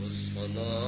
والسلام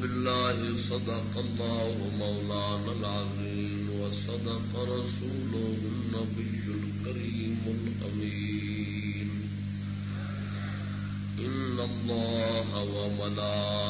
بالله صدق الله مولانا العظيم وصدق رسوله النبي الكريم الأمين. إن الله وملائكته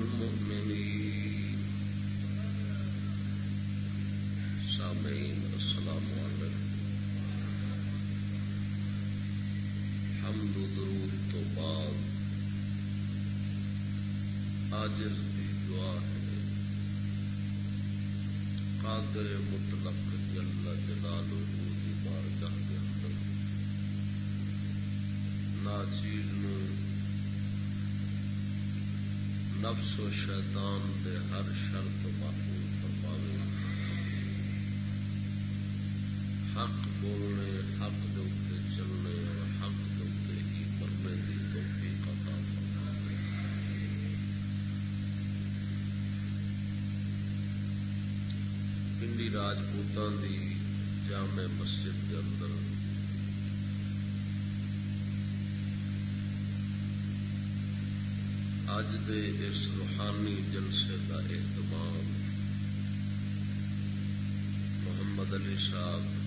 سامعين السلام عليكم حمد و درود تو بعد آجز دی دعا ہے. قادر مطلق جل جلالہ دی بارگاہ کے اندر ناچیز نو نفس و شیطان دے ہر شرط محفوظ فرماوے حق بولنے، حق دے چلنے اور حق دے ہی مرنے کی توفیق عطا پنڈی راجپوتان دی جامع مسجد کے اندر۔ اج دے اس روحانی جلسے کا اہتمام محمد علی صاحب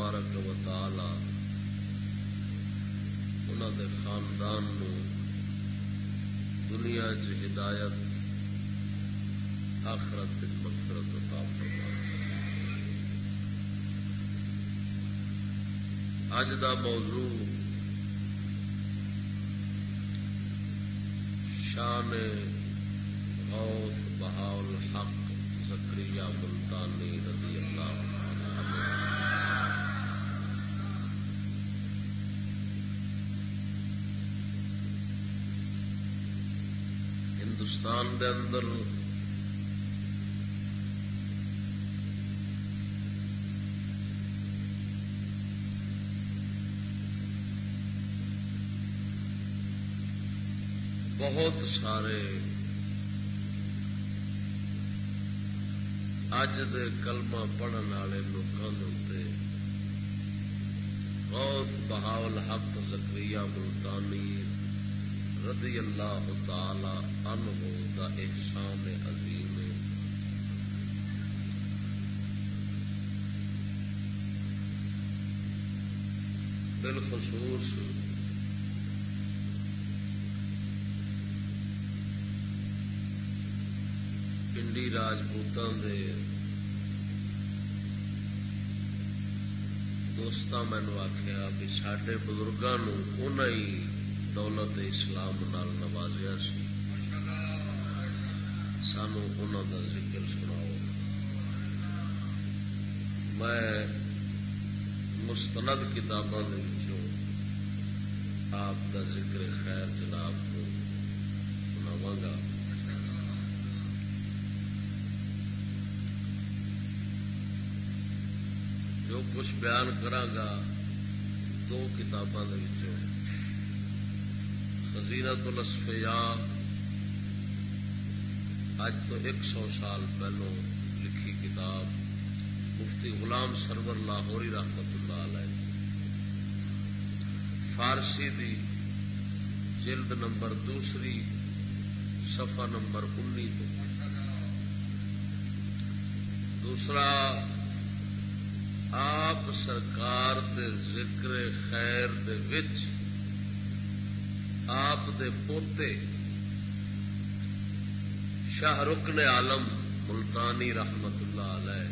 تبارک و تعالی انہوں دے خاندان نو دنیا چ ہدایت، آخرت مغفرت عطا فرما اج دا موضوع شان غوث بہاول حق زکریہ ملتانی رضی ہندوستان دے اندر بہت سارے اج دے کلمہ پڑھن والے لوگوں کے غوث بہاول حق زکریہ ملتانی رضی اللہ تعالی عنہ دا احسان عظیم بالخصوص پنڈی راجپوتوں دے دوست مینو آخیا بھی سڈے بزرگوں ہی دولت اسلام نال نوازیا سی۔ سانو انہوں کا ذکر سناؤ۔ میں مستند کتابوں آپ کا ذکر خیر جناب کو سناواں گا۔ جو کچھ بیان کرا دو کتابوں کے خزیرت الاسفیا اج تو ایک سو سال پہلو لکھی کتاب مفتی غلام سرور لاہوری رحمت اللہ علیہ۔ فارسی دی جلد نمبر دوسری صفحہ نمبر انی دوسرا، آپ سرکار دے ذکر خیر دے وچ آپ دے پوتے شاہ رکن عالم ملتانی رحمت اللہ علیہ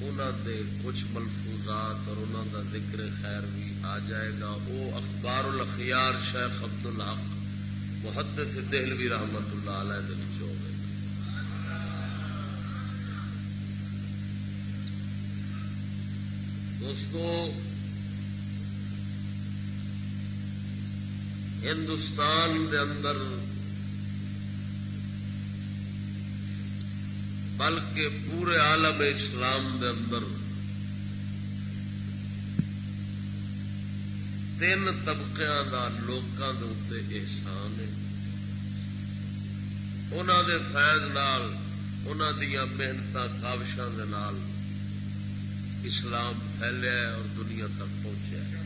انہوں دے کچھ ملفوظات اور انہوں دا ذکر خیر بھی آ جائے گا۔ وہ اخبار الاخیار شیخ عبد الحق محدث دہلوی رحمت اللہ علیہ دے دوستو ہندوستان دے اندر۔ بلکہ پورے عالم اسلام دے اندر۔ تین طبقے کا لوگوں کے اتنے احسان ہے۔ انہوں دے فیض نال انہوں دیا محنت کاوشوں کے نال اسلام پھیلیا اور دنیا تک پہنچا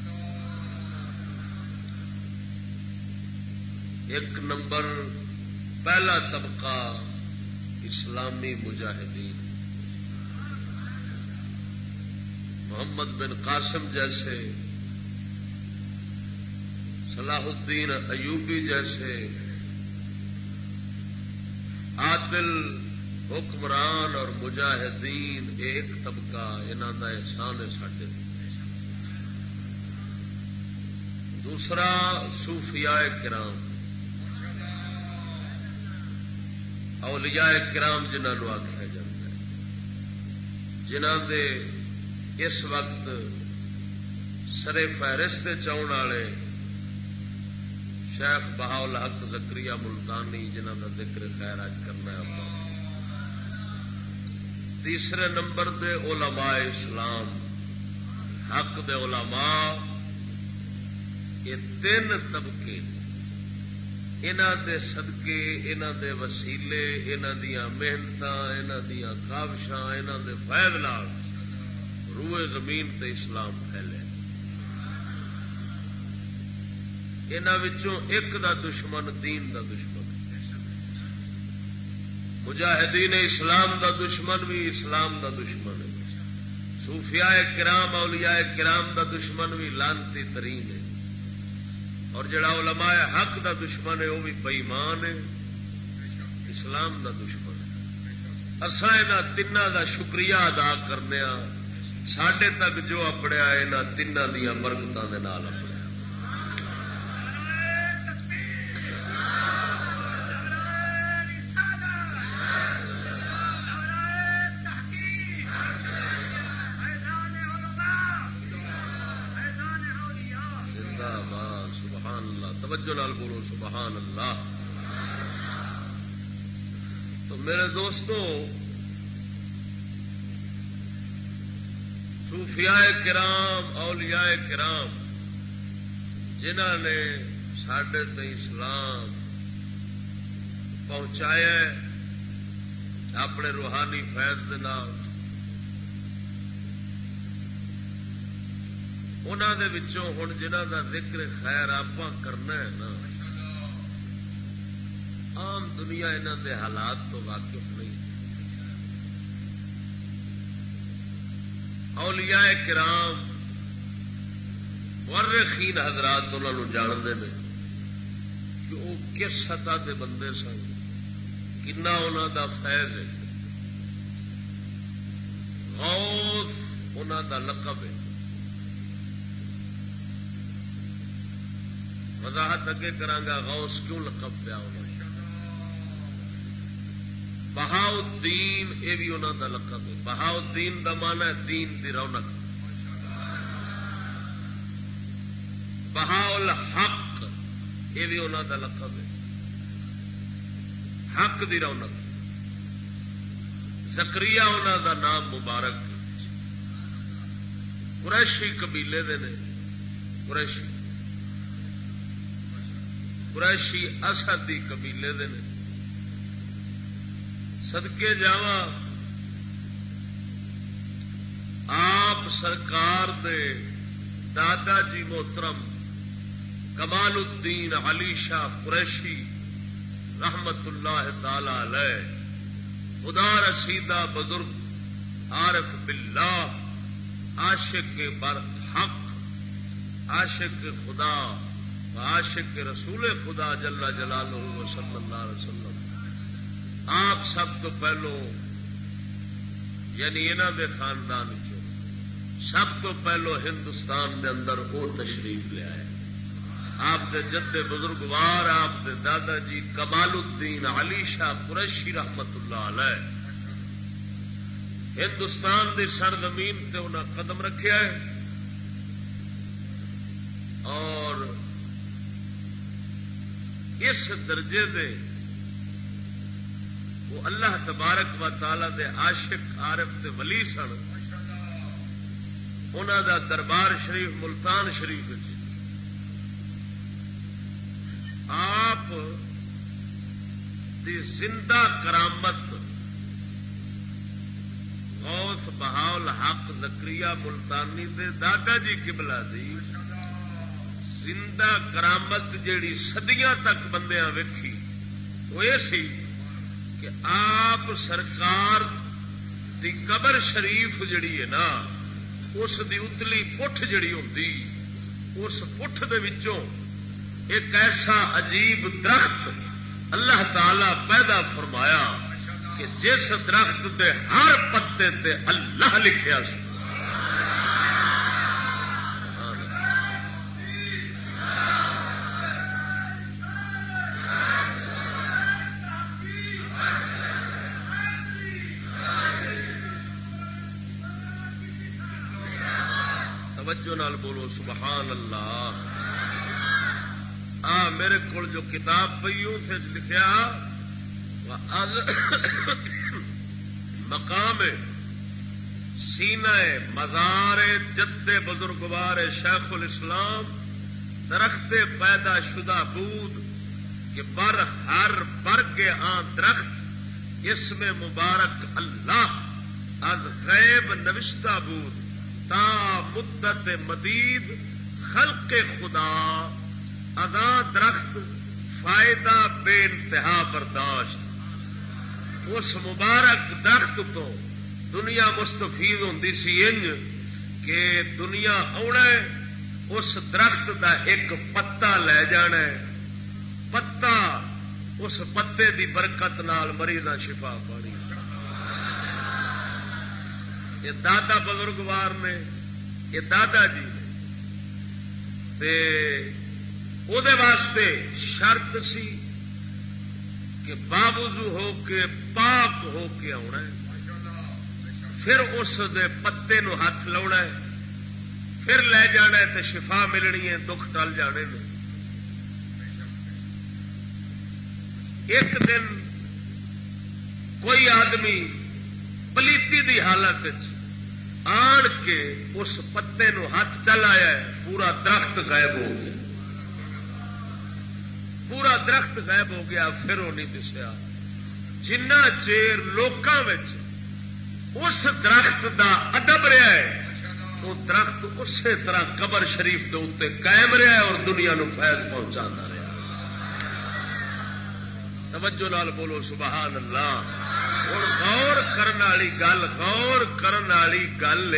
ایک نمبر پہلا طبقہ اسلامی مجاہدین۔ محمد بن قاسم جیسے، صلاح الدین ایوبی جیسے، عادل، حکمران اور مجاہدین ایک طبقہ انہوں کا احسان ہے سڈے دوسرا صوفیاء کرام۔ اولیاء کرام جنہوں آخیا جاتا ہے جنہ دے اس وقت سرے فہرست چاؤن والے شیخ بہاول حق زکری ملتانی جنہ کا ذکر خیر اج کرنا ہے تیسرے نمبر دے علماء اسلام، حق دے علماء، یہ تین طبقے۔ دے صدقے انہ دے وسیلے انہ دیا محنت انہ دیا کابشاں انہ دے فائد لال روئے زمین تے اسلام پھیلے۔ انہوں ایک دا دشمن، دین دا دشمن۔ مجاہدین اسلام دا دشمن بھی اسلام دا دشمن ہے۔ صوفیاء کرام، اولیاء کرام دا دشمن بھی لانتی ترین ہے۔ اور جڑا علماء حق دا دشمن ہے وہ بھی بئیمان ہے۔ اسلام دا دشمن ہے۔ اصا یہاں تین دا شکریہ ادا کرنے سڈے تک جو اپڑیا یہاں تین دیا برکتوں کے نال۔ میرے دوستو، صوفیاء کرام، اولیاء کرام جنہ نے سڈے اسلام پہنچایا اپنے روحانی فیض کے نام انہوں ہوں جنہ کا ذکر خیر آپ کرنا ہے نا عام دنیا انہوں دے حالات تو واقف نہیں۔ اولیاء کرام ورخین حضرات انہوں جانتے ہیں کہ وہ کس سطح کے بندے سن، کنا انہوں دا فیض ہے۔ غوث انہوں دا لقب ہے۔ وضاحت اگے کرانگا غوث کیوں لقب پیا ہونا بہاؤدین یہ بھی انہوں دا لقب ہے۔ بہاؤدین دا مانا ہے دین دی رونق۔ بہاؤل حق یہ بھی انہوں دا لقب ہے۔ حق دی رونق۔ زکری انہوں دا نام مبارک قریشی قبیلے دے نے۔ قریشی۔ قریشی اسدی قبیلے دے نے۔ سدکے جا آپ سرکار دے دادا جی محترم، کمال الدین علی شاہ قریشی رحمت اللہ تعالی علیہ، خدا رسیدہ بزرگ عارف باللہ، عاشق بر حق، عاشق خدا، عاشق رسول خدا جل جلالہ صلی اللہ علیہ وسلم۔ آپ سب تو پہلو یعنی انہوں دے خاندان سب تو پہلو ہندوستان دے اندر وہ تشریف لیا ہے۔ آپ دے جدے بزرگوار، آپ دے دادا جی کمال الدین علی شاہ قریشی رحمت اللہ علیہ، ہندوستان دی سرزمین تے انہیں قدم رکھیا ہے اور اس درجے دے وہ اللہ تبارک و تعالی دے عاشق، عارف دے ولی سن۔ انہوں دا دربار شریف ملتان شریف آپ دی زندہ کرامت، غوث، بہاول، حق زکری ملتانی دے دادا جی کبلا دی زندہ کرامت جیڑی صدیاں تک بندیاں ویکھی، وہ یہ سی۔ کہ آپ سرکار دی قبر شریف جڑی ہے نا، اس دی اتلی پٹھ جڑی ہوتی اس پٹھ دے وچوں ایک ایسا عجیب درخت اللہ تعالی پیدا فرمایا کہ جس درخت دے ہر پتے تے اللہ لکھیا سی۔ نال بولو، سبحان اللہ۔ آ، میرے کو جو کتاب پی اس لکھا مقام سینا مزار جد بزرگوار شیخ الاسلام، درخت پیدا شدہ بود، کہ بر ہر برگ آ درخت، اس میں مبارک اللہ از غیب نوشتہ بود۔ تا مدت مدید خلق خدا ادا درخت فائدہ بے انتہا برداشت۔ اس مبارک درخت تو دنیا مستفید ہوں سی انج کہ دنیا آنا اس درخت دا ایک پتا لے جانا پتا اس پتے دی برکت نال مریض شفا پانی یہ دادا بزرگوار نے، یہ دادا جی نے۔ واسطے شرط سی کہ بابوزو ہو کے پاک ہو کے آنا پھر اس دے پتے نو ہاتھ لا پھر لے جانا تو شفا ملنی ہے، دکھ ٹل جانے نے ایک دن کوئی آدمی پلیتی دی حالت آن کے اس پتے نو ہاتھ چل آیا ہے پورا درخت غائب ہو گیا پورا درخت غائب ہو گیا پھر وہ نہیں دسیا جنا چیر لوکاں اس درخت دا ادب رہا ہے وہ درخت اسی طرح قبر شریف کے اتنے قائم رہا ہے اور دنیا نو فیض پہنچا رہا توجہ لال بولو سبحان اللہ غور کرنے والی گل غور کرنے والی گل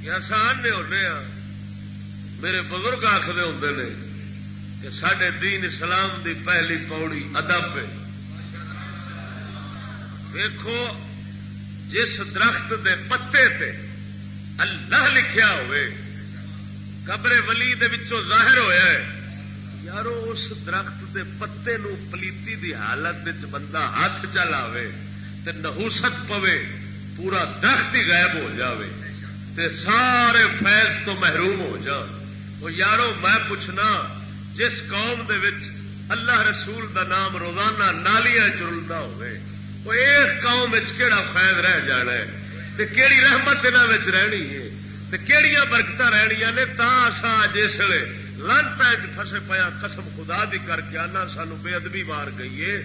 یہ آسان نے ہونے ہاں میرے بزرگ آخر ہوں نے کہ سڈے دین اسلام دی پہلی پوڑی ادب ہے دیکھو جس درخت دے پتے تے اللہ لکھیا ہوئے قبر ولی دے وچوں ظاہر ہویا ہے یارو اس درخت دے پتے نو پلیتی دی حالت بندہ ہاتھ چلاوے تے نحوست پوے، پورا درخت ہی غائب ہو جاوے تے سارے فیض تو محروم ہو جان وہ یارو، میں پوچھنا، جس قوم دے وچ اللہ رسول دا نام روزانہ نالیاں چلتا ہوئے وہ ایک قوم کہڑا فائد رہ جانا ہے؟ تے کیڑی رحمت انہوں رہنی ہے؟ تے کیڑیاں برکت رہنیا نے؟ تا سا جس لانتا فسے پیا قسم خدا دی کر کے آنا، سانو بے ادبی مار گئی ہے۔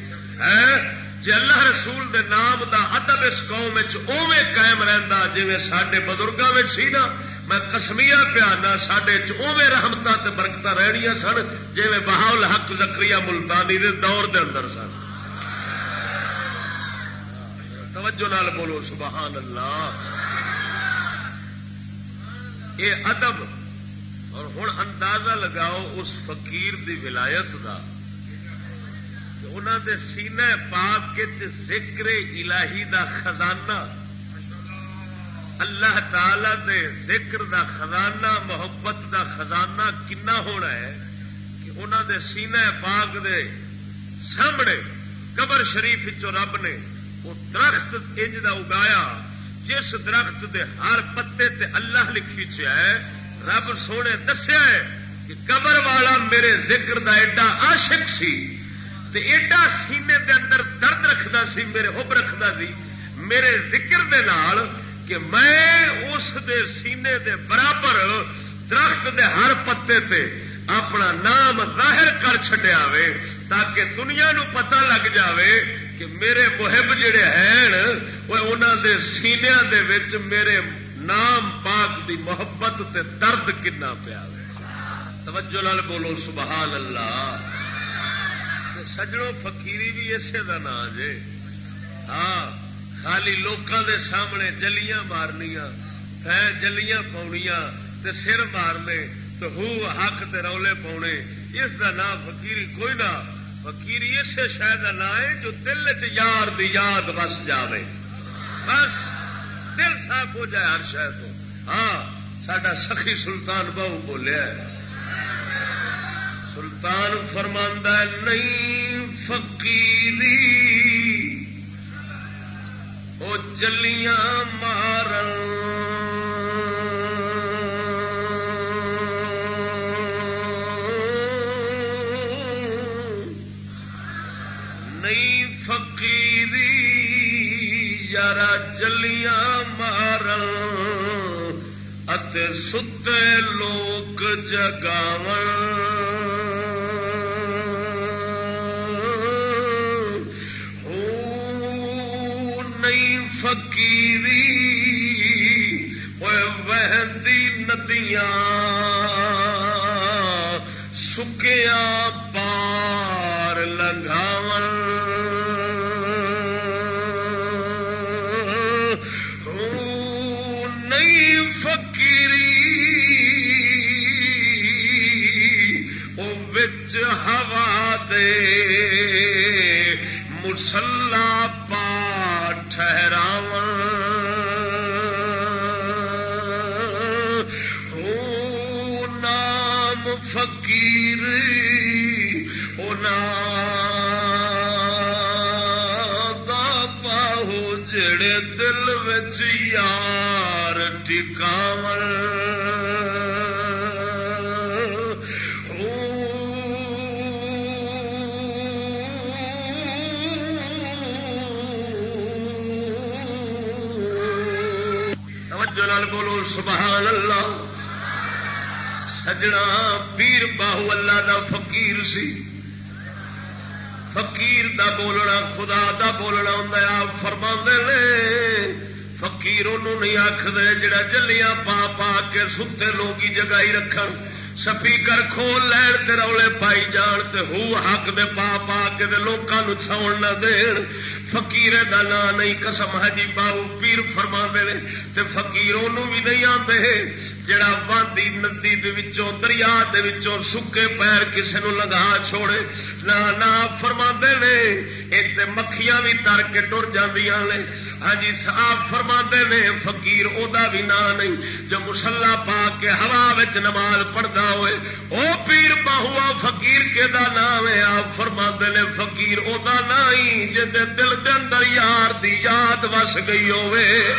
جی اللہ رسول دے نام دا ادب اس قوم اوے قائم رہندا جی سڈے بزرگوں میں سی نا، میں کسمیا پیانا سڈے اوے رحمت برکت رہنیا سن جی بہاول حق زکری ملتانی دے دور دے اندر سن۔ توجہ نال بولو، سبحان اللہ۔ یہ ادب اور ہوں اندازہ لگاؤ اس فقیر دی ولایت کا انہوں دے سینے پاک ذکر الہی دا خزانہ، اللہ تعالی دے ذکر دا خزانہ، محبت دا خزانہ کنا ہونا ہے کہ انہوں دے سینے پاک دے سامنے قبر شریف رب نے وہ درخت انج دا اگایا، جس درخت دے ہر پتے تے اللہ لکھی ہے رب سونے دسیا ہے کہ قبر والا میرے ذکر دا ایڈا عاشق سی تے ایڈا سینے دے اندر درد رکھدا سی، میرے حب رکھدا سی، میرے ذکر دے نال کہ میں اس دے سینے دے برابر درخت دے ہر پتے تے اپنا نام ظاہر کر چڈیا تاکہ دنیا نو پتہ لگ جاوے کہ میرے محب جڑے ہیں وہ انہوں دے سینیا دے وچ میرے نام پاک دی محبت تے درد کنا پیا توجہ لال بولو، سبحان اللہ. سجڑوں فقیری بھی اسے کا نام جے. ہاں خالی لوکاں دے سامنے جلیاں مارنیا جلیاں پاؤنیاں تے سر مارنے تو ہو، حق تے رولے پاؤنے اس دا نام فقیری کوئی نہ. فقیری اسے شہ کا نام ہے جو دل چ یار دی یاد بس جاوے. بس. دل صاف ہو جائے ہر شہر کو ہاں سڈا سخی سلطان بہو بولیا سلطان فرماندہ نہیں فقیری وہ چلیاں مارن جلیاں مار ستے لوگ جگاو نہیں فقیری وہدی ندیاں سکیا پار لگاو مسلا پا ٹھہراو نام فقیر پاہو جڑے دل بچ یار ٹکاو سبحان اللہ۔ سجنا پیر باہو اللہ دا فقیر سی۔ فقیر دا بولنا، خدا دا بولنا ہوں آپ فرما نے۔ فقیر انہوں نہیں آخر جڑا جلیاں پا پا کے ستے لوگ جگائی رکھ سپیکر کھول لین تے رولے پائی جان تے ہو حق دے پا پا کے لوگوں ساؤن نہ دین۔ فقیر دا نام نہیں، قسم ہے جی باؤ پیر فرما دے تے فقیر انہوں بھی نہیں آتے جڑا واندی ندی دریا دے وچوں سکے پیر کسے نو لگا چھوڑے نہ نہ فرما نے۔ ایک مکھیاں بھی تر کے ٹر جاندیاں نے۔ ہاں جی آپ فرما نے، فقیر او دا بھی نام نہیں۔ جو مسلا پا کے ہوا وچ نماز پڑھتا ہوئے، او پیر باہوا فقیر کے دا نام ہے۔ آپ فرما نے، فقیر او دا نام ہی، جے دل دے اندر یار دی یاد وس گئی ہوئے۔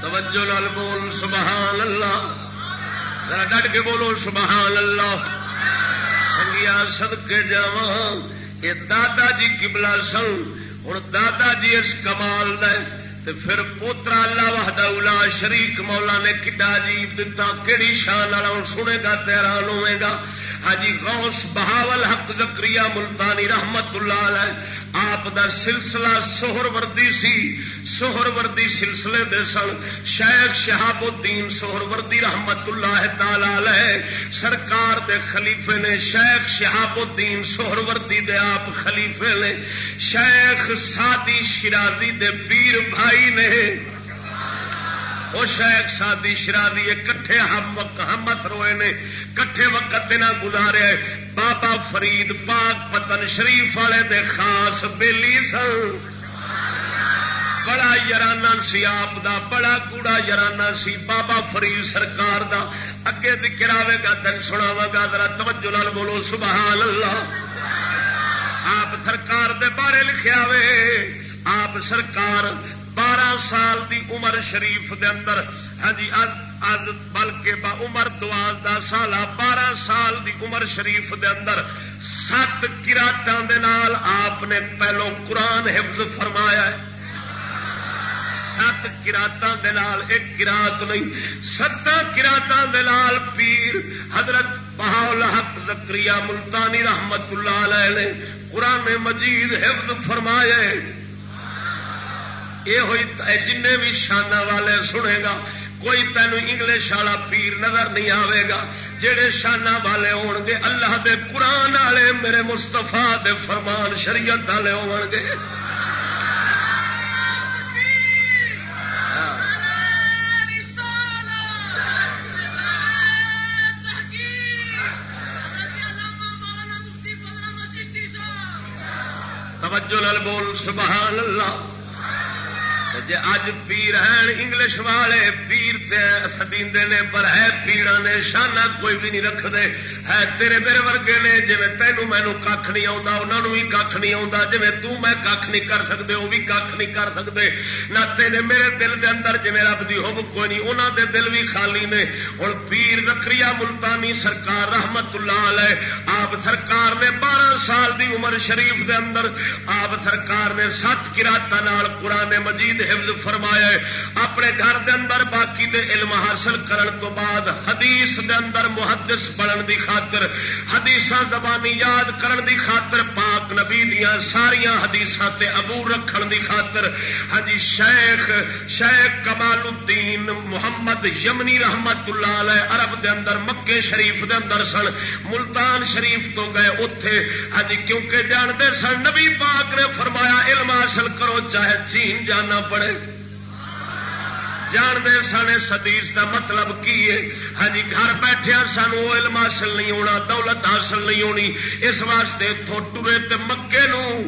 توجہ لال بول، سبحان اللہ۔ ذرا ڈٹ کے بولو، سبحان اللہ۔ سنگیا سد کے جا یہ دادا جی کبلا سن ہوں دادا جی اس کمال دے، تے پھر پوترا اللہ وحدہ اولا شریک مولا نے کڈا عجیب دتا، کیڑی شان والا سنے گا تیران ہوے گا۔ حاجی غوث بہاول حق زکری ملتانی رحمت اللہ علیہ، آپ دا سلسلہ سوہر وردی سی سوہر وردی سلسلے دے سن، شیخ شہاب الدین سوہر وردی رحمت اللہ تعالی علیہ، سرکار دے خلیفے نے، شیخ شہاب الدین سوہر وردی دے آپ خلیفے نے، شیخ سادی شرازی دے پیر بھائی نے۔ وہ شیخ سادی شرازی کٹھے ہم ہمت روئے نے۔ کٹھے وقت نہ گزارے بابا فرید پاک پتن شریف والے دے خاص بیلی سن۔ بڑا یارانہ سی آپ دا، بڑا کوڑا یارانہ سی۔ بابا فرید سرکار دا۔ اگے دکھراوے گا تین سناوا گا۔ ذرا توجہ لال بولو، سبحان اللہ۔ آپ سرکار دے بارے لکھیا وے آپ سرکار بارہ سال دی عمر شریف دے اندر۔ ہاں جی از بلکہ با عمر دوازدہ سال بارہ سال دی عمر شریف دے اندر سات کراٹان آپ نے پہلو قرآن حفظ فرمایا ہے۔ سات کراٹان ایک کراط نہیں ست کراٹان پیر حضرت بہاول حق زکری ملتانی رحمت اللہ علیہ نے قرآن مجید حفظ فرمایا یہ ہوئی جن بھی شانہ والے سنے گا کوئی تینوں انگلش والا پیر نظر نہیں آئے گا جہے شانہ والے ہو گے، اللہ دے قرآن والے میرے مستفا دے فرمان شریعت والے ہو گے۔ توجہ بول، سبحان اللہ۔ جی اج پیر ہیں انگلش والے، پیر سدی نے، پر ہے پیڑا نے شانہ کوئی بھی نہیں رکھتے ہے تیرے میرے ورگے نے جی تینوں مینو کھ نہیں آتا انہوں بھی کھ نہیں آتا جی میں کھ نہیں کر سکتے وہ بھی کھ نہیں کر سکتے نہ تیرے میرے دل دے اندر جی رب کی ہوب کوئی نہیں انہوں دے دل بھی خالی نے ہوں پیر رکھری ملتانی سرکار رحمت اللہ علیہ آپ سرکار نے بارہ سال دی عمر شریف دے اندر آپ سرکار نے سات کراٹا قرآن مجید حفظ فرمایا اپنے گھر دے اندر باقی دے علم حاصل کرن تو بعد حدیث دے اندر محدث بڑھن دی خاطر حدیث زبانی یاد کرن دی خاطر پاک نبی دیا ساریا حدیث ابو رکھن دی خاطر۔ ہجی شیخ شیخ کمال الدین محمد یمنی رحمت اللہ علیہ عرب دے اندر، مکے شریف دے اندر سن، ملتان شریف تو گئے اتے ہجی ہاں کیونکہ جانتے سن، نبی پاک نے فرمایا، علم حاصل کرو، چاہے چین جانا پڑے۔ جانتے سنے سدیش کا مطلب کی ہے؟ ہاں جی گھر بیٹھے سانو علم حاصل نہیں ہونا، دولت حاصل نہیں ہونی، اس واسطے ٹورے مکے نو۔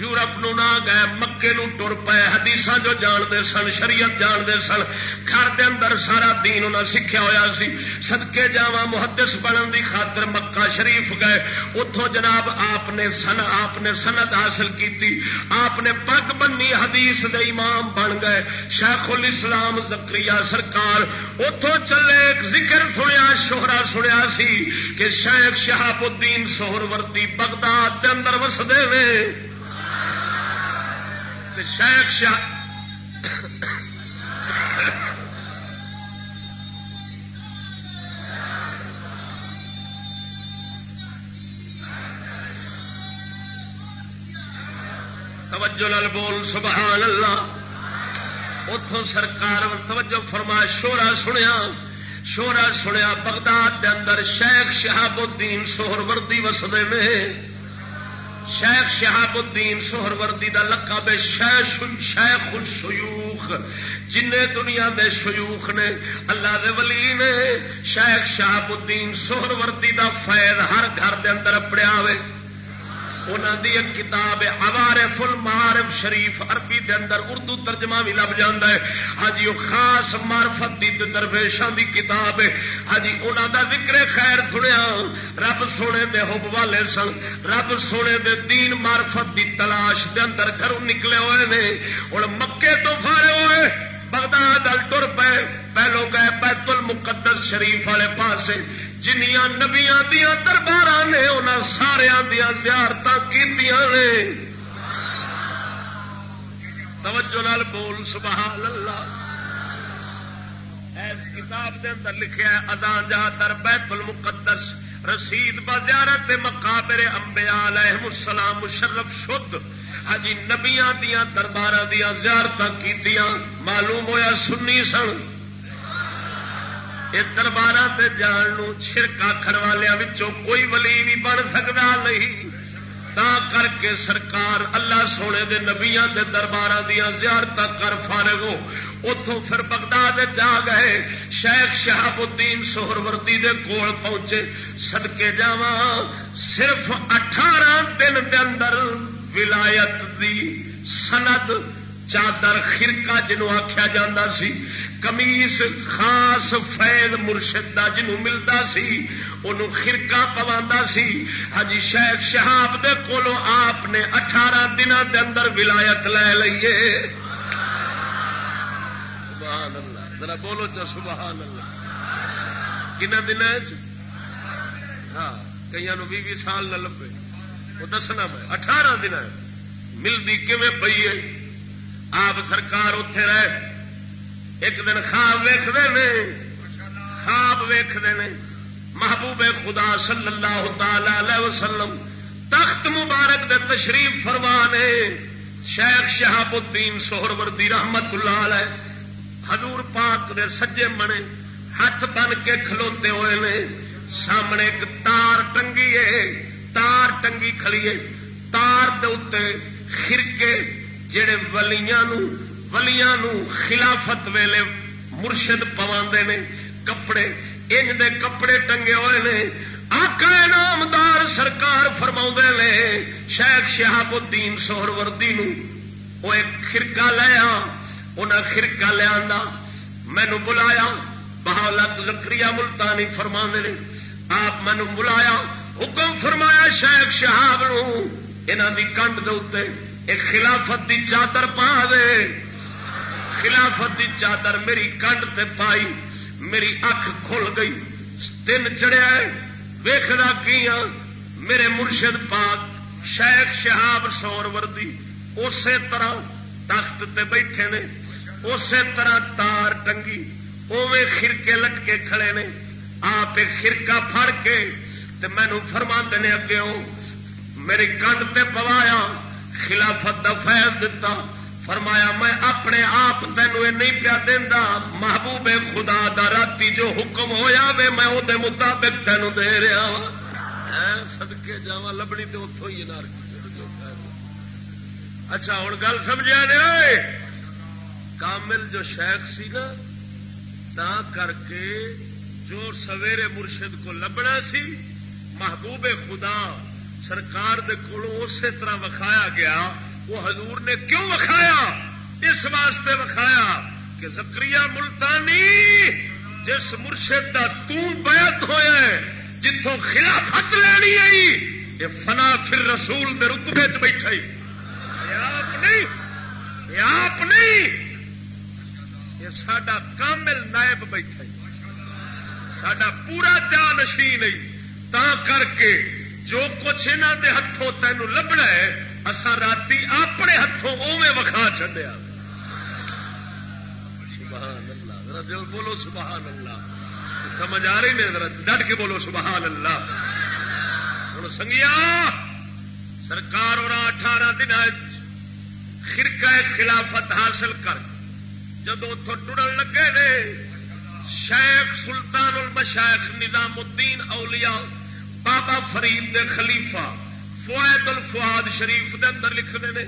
یورپ نو نہ گئے، مکے نو ٹر پے حدیث جو جانتے سن، شریعت جانتے سن، گھر دے اندر سارا دین انہیں سیکھا ہوا سی۔ سدکے جا محدث بنن دی خاطر مکہ شریف گئے۔ اتوں جناب آپ نے سن، آپ نے سنت حاصل کی آپ نے پگ بنی حدیث دے امام بن گئے۔ شیخ الاسلام زکری سرکار اتوں چلے ایک ذکر سنیا شوہرا سنیا سی کہ شیخ شہاب الدین سہر وردی بغداد دے اندر وسدے وے۔ تے شیخ شاہ توجہ لال بول، سبحان اللہ۔ اتوں سرکار توجہ فرما شورا سنیا۔ شورا سنیا، بغداد دے اندر شیخ شہاب الدین سوہر وردی وسدے میں شیخ شہاب الدین سوہر وردی کا لقب شیخ الشیوخ جن دنیا دے شیوخ نے اللہ دے ولی نے شیخ شہاب الدین سوہر وردی کا فیض ہر گھر دے اندر اپڑیا ہوئے۔ انہوں دی ایک کتاب عوارف المعارف شریف، عربی دے اندر اردو ترجمہ بھی لب جاتا ہے۔ ہاں جی وہ خاص معرفت دی درویشاں دی کتاب ہے۔ ہاں جی انہوں دا ذکر خیر سنیا، رب سونے دے حب والے سن، رب سونے دے دین معرفت دی تلاش دے اندر گھروں نکلے ہوئے نے۔ ہوں مکے تو فارے ہوئے، بغداد ال ٹر پے، پہلو گئے بیت المقدس شریف والے پاسے۔ جنیا نبیا دیا دربار نے انہوں سارا دیا زیارت کی توجہ نال بول سبحان اللہ اس کتاب دے اندر لکھا ہے ادا جا در بیت المقدس رسید بزیارت مقابر امبیا علیہ السلام مشرف شد ہجی نبیا دیا دربار دیا زیارت کی معلوم ہویا سنی سن یہ دربار سے جان چھڑک آخر والوں کوئی ولی بھی بن سکتا نہیں تا کر کے سرکار اللہ سونے دے نبیا دے دربار دیا زیارت کر فارغ ہو اتوں پھر بغداد جا گئے شیخ شہاب الدین سہر وردی دے کول پہنچے سدکے جا صرف اٹھارہ دن دے اندر ولایت دی سند چادر خرکا جنوں آخیا جا سی کمیس خاص فیض مرشد کا جنوں ملتا سی ان خرکا پوا سی۔ ہجی شیخ شہاب دے کولو آپ نے اٹھارہ دنوں دے اندر ولایت لے لیے سبحان اللہ ذرا بولو چا سبحان اللہ۔ کن دن ہاں کئی بھی, بھی سال نہ لبے۔ وہ دسنا میں اٹھارہ دن ملتی کیون پی ہے؟ آپ سرکار اتے رہے، ایک دن خواب ویختے خواب ویختے ہیں محبوب خدا صلی اللہ تعالی وسلم تخت مبارک دے تشریف فرمانے، شیخ شہاب الدین سوہر وردی رحمت اللہ علیہ، حضور پاک دے سجے منے ہاتھ بن کے کھلوتے ہوئے نے، سامنے ایک تار ٹنگی ہے، تار ٹنگی کھلیے تار دے خرکے جڑے ولیاں نو ولیاں نو خلافت ویلے مرشد پوا نے، کپڑے، انج دے کپڑے ٹنگے ہوئے نے، آقا نامدار سرکار فرما نے، شیخ شہاب الدین سوہر وردی نو وہ ایک خرکا لیا انہیں خرکا لیا مینو بلایا بہالت زکری ملتانی فرما نے، آپ مینو بلایا، حکم فرمایا شیخ شہاب نو انہوں کی کنڈ دے ایک خلافت دی چادر پا دے خلافت دی چادر میری کنڈ تے پائی، میری اکھ کھل گئی۔ دن چڑیا ویخنا کی ہاں؟ میرے مرشد پاک شیخ شہاب سور وردی اسی طرح تخت تے بیٹھے نے، اسی طرح تار ٹنگی اوے خرکے لٹکے کھڑے نے۔ آپ خرکا پھڑ کے مینو فرما نے اگے میری کنڈ تے پوایا۔ خلافت دا فیض دتا۔ فرمایا، میں اپنے آپ تینوں نہیں پیا دینا محبوب خدا دا راتی جو حکم ہویا وے، میں وہ مطابق تینوں دے رہا ہاں۔ سدکے جا لبنی تو اتوں ہی نار اچھا ہوں گل سمجھا نے؟ کامل جو شیخ سی نا تا کر کے جو سویرے مرشد کو لبنا سی، محبوب خدا سرکار دے کولوں اسی طرح وکھایا گیا۔ وہ حضور نے کیوں وکھایا؟ اس واسطے وکھایا کہ زکری ملتانی، جس مرشد کا بیت ہوا جتوں خلافت لینی آئی، یہ فنا پھر رسول دے رتبے چ بیٹھا آپ نہیں، یہ آپ نہیں، یہ سڈا کامل نائب بیٹھا سڈا پورا جانشی نہیں تا کر کے جو کچھ یہاں دے ہاتھوں تینوں لبنا ہے اصا رات اپنے ہاتھوں اوے وکھا چڈیا سبحان اللہ دل بولو سبحان اللہ سمجھ آ رہی نے ڈٹ کے بولو سبحان اللہ ہوں سنگیا، سرکار اور اٹھارہ دن خرکا خلافت حاصل کر۔ جب اتوں ٹرن لگے نے شیخ سلطان المشائخ نظام الدین اولیاء بابا فرید دے خلیفہ فوائد الفواد شریف دے اندر لکھنے نے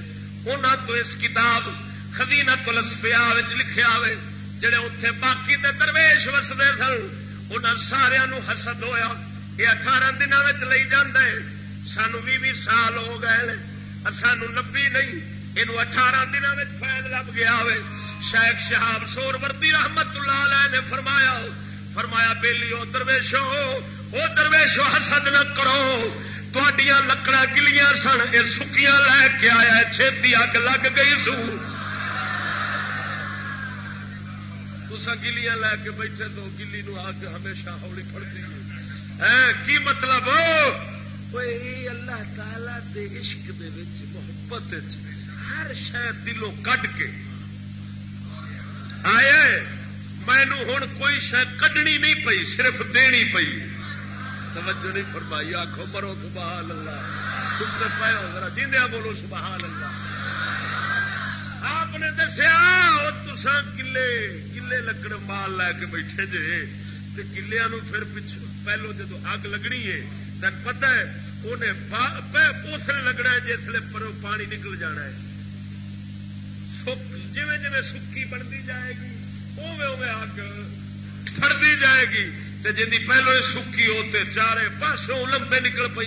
انہوں تو اس کتاب خزینہ تلسفیا لکھے آئے جڑے اتے باقی دے درویش وستے سن۔ انہوں سارا حسد ہویا۔ یہ اٹھارہ دنوں میں جانا ہے۔ سانو بھی بھی سال ہو گئے سانو لبی نہیں۔ یہ اٹھارہ دنوں میں فائد لب گیا ہوئے۔ شیخ شہاب سور وردی رحمت اللہ علیہ نے فرمایا فرمایا بیلی او درویشو او درویشو حسد نہ کرو۔ تھوڑیاں لکڑا گلیاں سن یہ سکیاں لے کے آیا چھتی اگ لگ گئی سو۔ تسا گلیاں لے کے بیٹھے تو گلی نو اگ ہمیشہ ہولی پڑتی ہے۔ کی مطلب؟ اللہ تعالی دے عشق دے وچ محبت ہر شاید دلوں کڈ کے آئے۔ مینو ہوں کوئی شاید کڈنی نہیں پئی، صرف دینی پئی۔ توجہ نہیں فرمائی آخو مرو سبحان اللہ سنتے پے ہو، ذرا جیندیا بولو سبحان اللہ آپ نے دسیا تسان کلے کلے لکڑ مال لے کے بیٹھے جے۔ تے کلیا پھر پچھو، پہلو جدو اگ لگنی ہے، تک پتا ہے انہیں اسلے لگنا ہے جسے پرو پانی نکل جانا ہے۔ جی جی سکی بنتی جائے گی اوے اوے اگ فڑتی جائے گی۔ جی پہلو یہ سکی ہوتے چارے پاسوں لمبے نکل پہ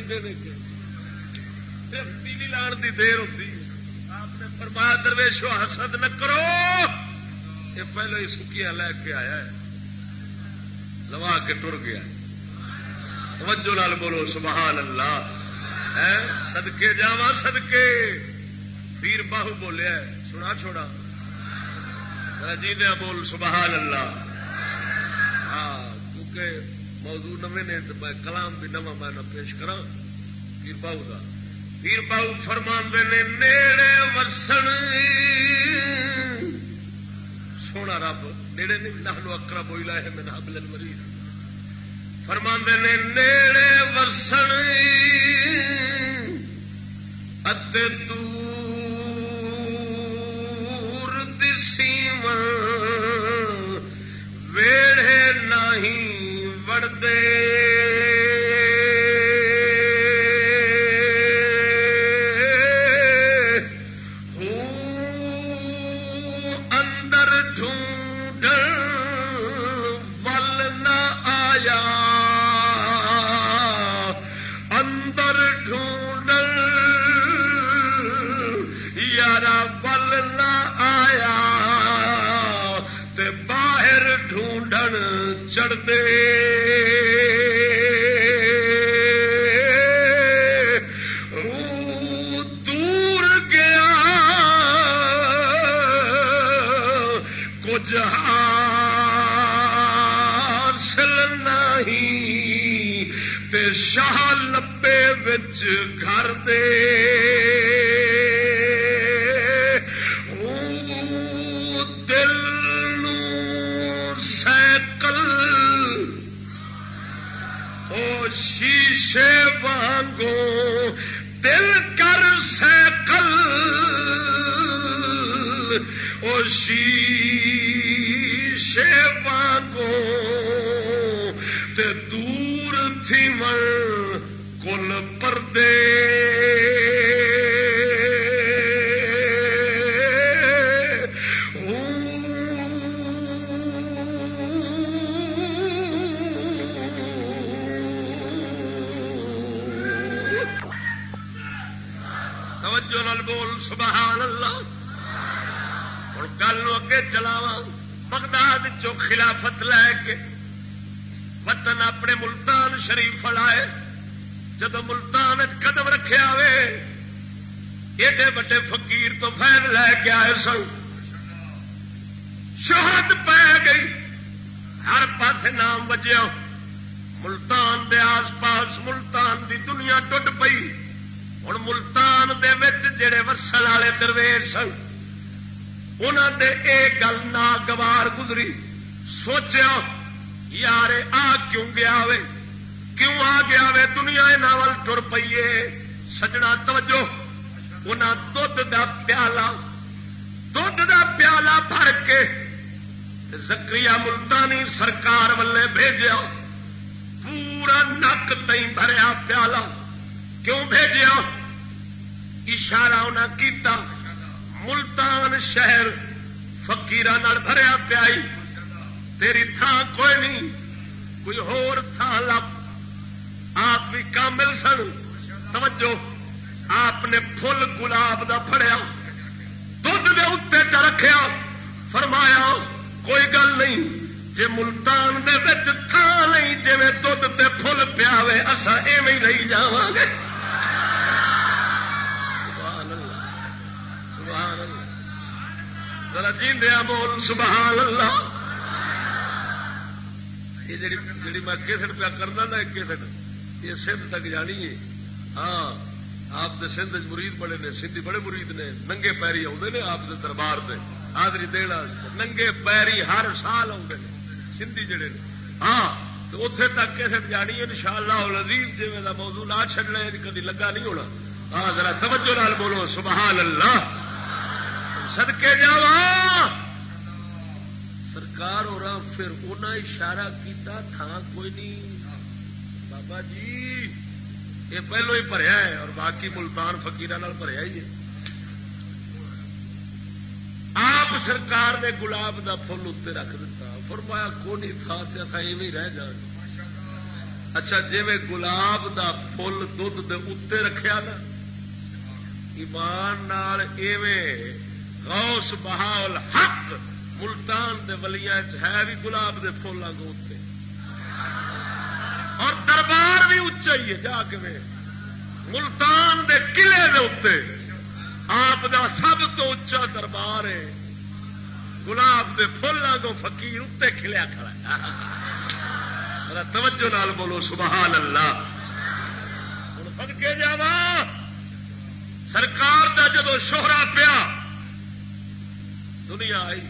پیلی لان کی دیر ہوتی آپ نے فرمایا، درویشو حسد نہ کرو۔ یہ پہلو ہی سکیاں لے کے آیا ہے۔ لوا کے ٹر گیا توجہ لال بولو، سبحان اللہ۔ ہے؟ سدکے جا سدکے پیر باہو بولیا سنا چھوڑا۔ جی دیا بول، سبحان اللہ۔ ہاں۔ کیونکہ موضوع نویں نے تو میں کلام بھی نواں میں پیش کرا پیر باہو کا پیر باہو فرمان نے، نیڑے ورسن سونا رب، نیڑے نہیں نہ اکرا بوئی لائے میں نہ بلن مریض فرما نے، نیڑے ورسن تے دور دسیم ویڑے نہیں படுத்தே سوچیا، یار، آ کیوں گیا ہوئے کیوں آ گیا وے؟ دنیا ناول تر پیے سجنا، توجہ انہیں دھد کا پیالہ دھد کا پیالہ بھر کے زکری ملتانی سرکار والے بھیجا پورا نک تئی بھریا پیالہ۔ کیوں بھیجا اشارہ انہیں کیتا۔ ملتان شہر فکیر بھریا پیائی بھی کامل سن۔ توجہ، آپ نے فل گلاب کا فڑیا دھد کے اتنے چ رکھا فرمایا، کوئی گل نہیں جی ملتان دے تھان نہیں جی دھد تے فل پیا اصا ایویں رہی جا گے۔ ذرا جیندیا بول، سبحان اللہ۔ یہ جڑی جڑی میں کسٹ پیا کرنا نا کسٹ یہ سندھ تک جانی ہے۔ ہاں آپ دے سندھ مرید بڑے نے، سندھی بڑے مرید نے، ننگے پیری آتے نے آپ دے دربار سے آدری دن ننگے پیری ہر سال آتے ہیں سندھی جڑے نے۔ ہاں تو اتے تک کہ کسٹ جانی ہے ان شاء اللہ عزیز جی موضوع نہ چڈنا کدی لگا نہیں ہونا۔ ہاں ذرا توجہ نال بولو سبحان اللہ سدکے جا سرکار اور پھر انہیں اشارہ کیتا تھا کوئی نہیں۔ بابا جی یہ پہلو ہی بھریا ہے اور باقی ملتان فکیر بھریا ہی ہے۔ آپ سرکار نے گلاب دا فل اتنے رکھ دیتا فرمایا کو نہیں تھا اصا ایویں رہ جان۔ اچھا جی میں گلاب دا فل دھد دے اتنے رکھیا نا، ایمان نال ایویں غوث بہاول حق ملتان دے ولیاں ہے بھی گلاب دے فل گوتے اور دربار بھی اچا ہی ہے، جا کے ملتان دے قلعے دے اتنے آپ دا سب تو اچا دربار ہے۔ گلاب دے فل آگوں فقیر اتنے کھلیا کھڑا توجہ نال بولو، سبحان اللہ۔ ہوں سد کے جا سرکار دا جدو شوہرا پیا، دنیا آئی۔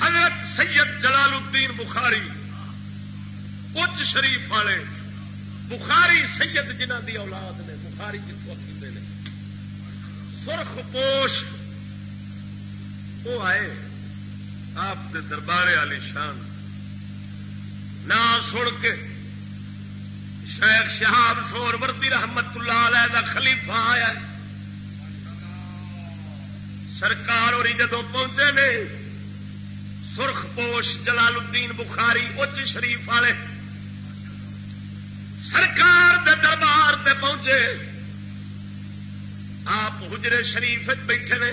حضرت سید جلال الدین بخاری۔ اچ شریف والے، بخاری سید جنہ دی اولاد نے، بخاری جتوں کھیلتے ہیں سرخ پوش۔ وہ آئے، آپ کے دربارے والی شان۔ نام سن کے شیخ شہاب سور وردی رحمت اللہ علیہ دا خلیفہ آیا ہے۔ سرکار اور جدو پہنچے نے، سرخ پوش جلال الدین بخاری، اچ شریف والے۔ سرکار دے دربار تے پہنچے۔ آپ حجرے شریف بیٹھے نے۔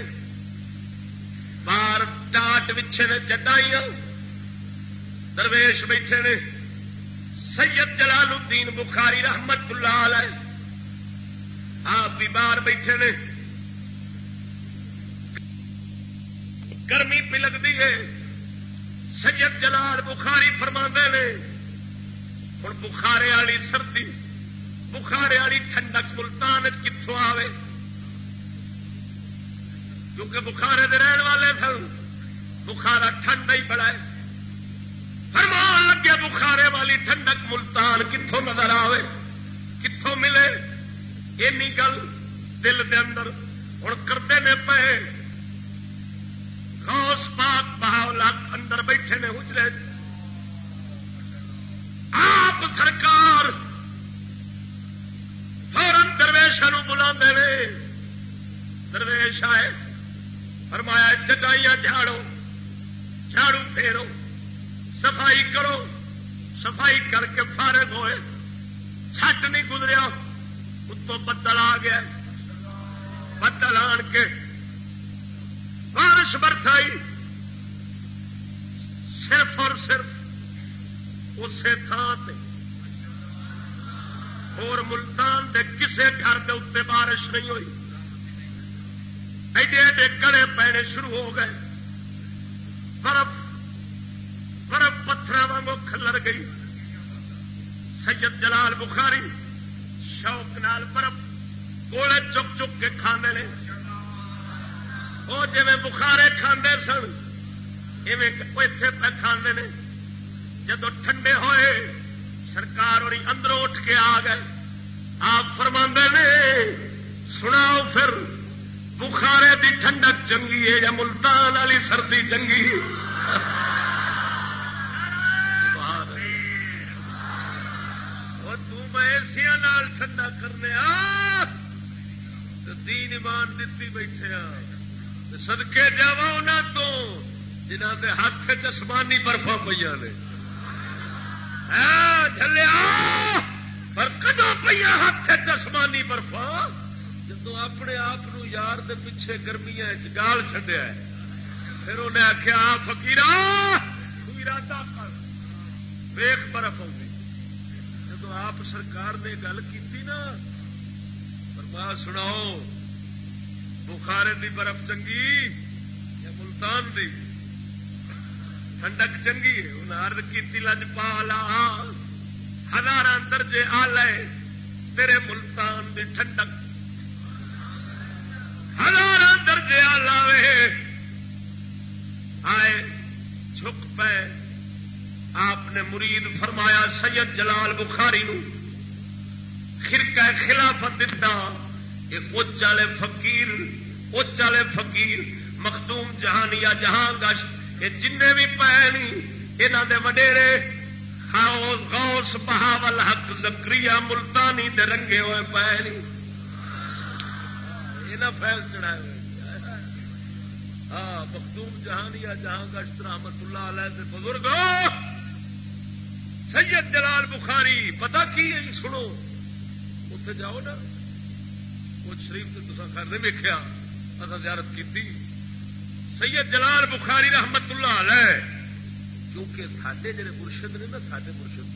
بار ٹاٹ بچھے نے چڈائیاں درویش بیٹھے نے۔ سید جلال الدین بخاری رحمت اللہ علیہ۔ آپ بھی باہر بیٹھے نے۔ گرمی پی لگتی ہے۔ سید جلال بخاری فرما نے۔ ہوں بخارے والی سردی، بخارے والی ٹھنڈک ملتان کتوں آئے کیونکہ بخارے دے رہن والے سن، بخارا ٹھنڈا ہی بڑا ہے۔ فرمان لگے بخارے والی ٹھنڈک ملتان کتوں نظر آئے کتوں ملے؟ این گل دل دے اندر ہوں کرتے نے پے غوث پاک بہاول اندر بیٹھے نے اجرے آپ سرکار فورن درویشا بلا درویش آئے، فرمایا، جگائیاں جھاڑو جھاڑو پھیرو، صفائی کرو۔ صفائی کر کے فارغ ہوئے۔ چھٹ نہیں گزریا، اتوں بدل آ گیا۔ بدل آن کے بارش برسائی صرف اور صرف اسی تھان سے اور ملتان دے کسے گھر کے اتنے بارش نہیں ہوئی۔ ایڈے ایڈے کڑے پینے شروع ہو گئے۔ برف برف پتھر واگوں کھلر گئی۔ سید جلال بخاری شوق نال برف گوڑے چک چک کے کھانے لے وہ جی بخارے کھانے سن اتے پہ کھانے نے۔ جدو ٹھنڈے ہوئے، سرکار اور اندر اٹھ کے آ گئے۔ آپ فرما نے، سناؤ پھر، بخارے دی ٹھنڈک چنگی ہے یا ملتان والی سردی چنگی؟ تسیا ٹھنڈا کرنے دین ایمان دیتی بیٹھے سدکے جا تو جنہ کے ہاتھ چسمانی برفا پہ جلیا پر کدو پہ ہاتھ چسمانی برفا جدو اپنے آپ یار دے پیچھے گرمیا گال چڈیا پھر انہیں آخیا فکیر ویخ برف آئی جدو آپ سرکار نے گل کی نا پر سناؤ، بخارے دی برف چنگی یا ملتان دی؟ ٹھنڈک چنگی انہیں ارد کی لج پا لا ہزار درجے آ لے تیرے ملتان دی ٹھنڈک۔ ہزار درجے لاوے آئے، جھک پے۔ آپ نے مرید فرمایا، سید جلال بخاری نو۔ خرکا خلافت دتا یہ اچ والے فقیر اچ والے فقیر مختوم جہانیا جہاں گشت یہ جن بھی پے یہاں دے وڈیرے غوث، بہاول، حق زکری ملتانی دے رنگے ہوئے پے نہیں۔ فیل چڑھائے ہوئے۔ ہاں مختوم جہانیا جہاں گشت رحمت اللہ علیہ بزرگ سید جلال بخاری پتا کی ہے سنو؟ اتے جاؤ نا۔ وہ شریف سے تصا خیر نہیں ویکیا اصا زیارت کی سید جلال بخاری رحمت اللہ علیہ۔ کیونکہ سڈے جڑے مرشد نے نا سڈے مرشد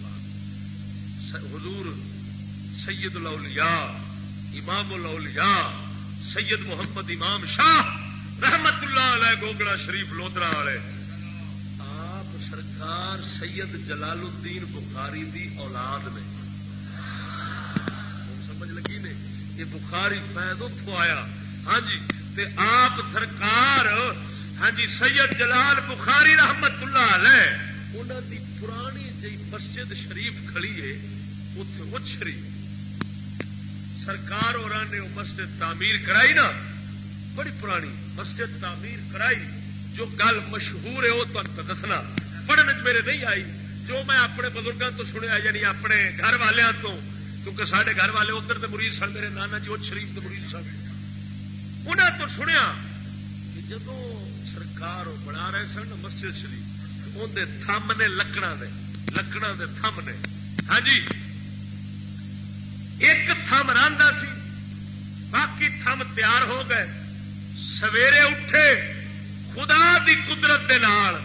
حضور سید الاولیاء امام الاولیاء سید محمد امام شاہ رحمت اللہ علیہ گوگڑا شریف لودرا والے۔ سرکار سید جلال الدین بخاری دی اولاد نے۔ سمجھ لگی نے؟ یہ بخاری فیض اتو آیا۔ ہاں جی تے آپ سرکار ہاں جی سید جلال بخاری رحمت اللہ علیہ۔ انہوں دی پرانی جی مسجد شریف کھڑی ہے اتے اچ شریف۔ سرکار اور نے وہ مسجد تعمیر کرائی نا، بڑی پرانی مسجد تعمیر کرائی، جو گل مشہور ہے وہ تمہیں دسنا۔ پڑھنے میرے نہیں آئی، جو میں اپنے بزرگوں تو سنیا یعنی اپنے گھر والوں تو، کیونکہ سارے گھر والے ادھر کے مریض سن، میرے نانا جی وہ شریف کے مریض سن۔ انہیں تو سنیا کہ سرکار بنا رہے سن مسجد شریف اندر تھم نے لکڑا دے لکڑا دے تھم نے ہاں جی ایک تھم رہا سی باقی تھم تیار ہو گئے سویرے اٹھے خدا دی قدرت دے نال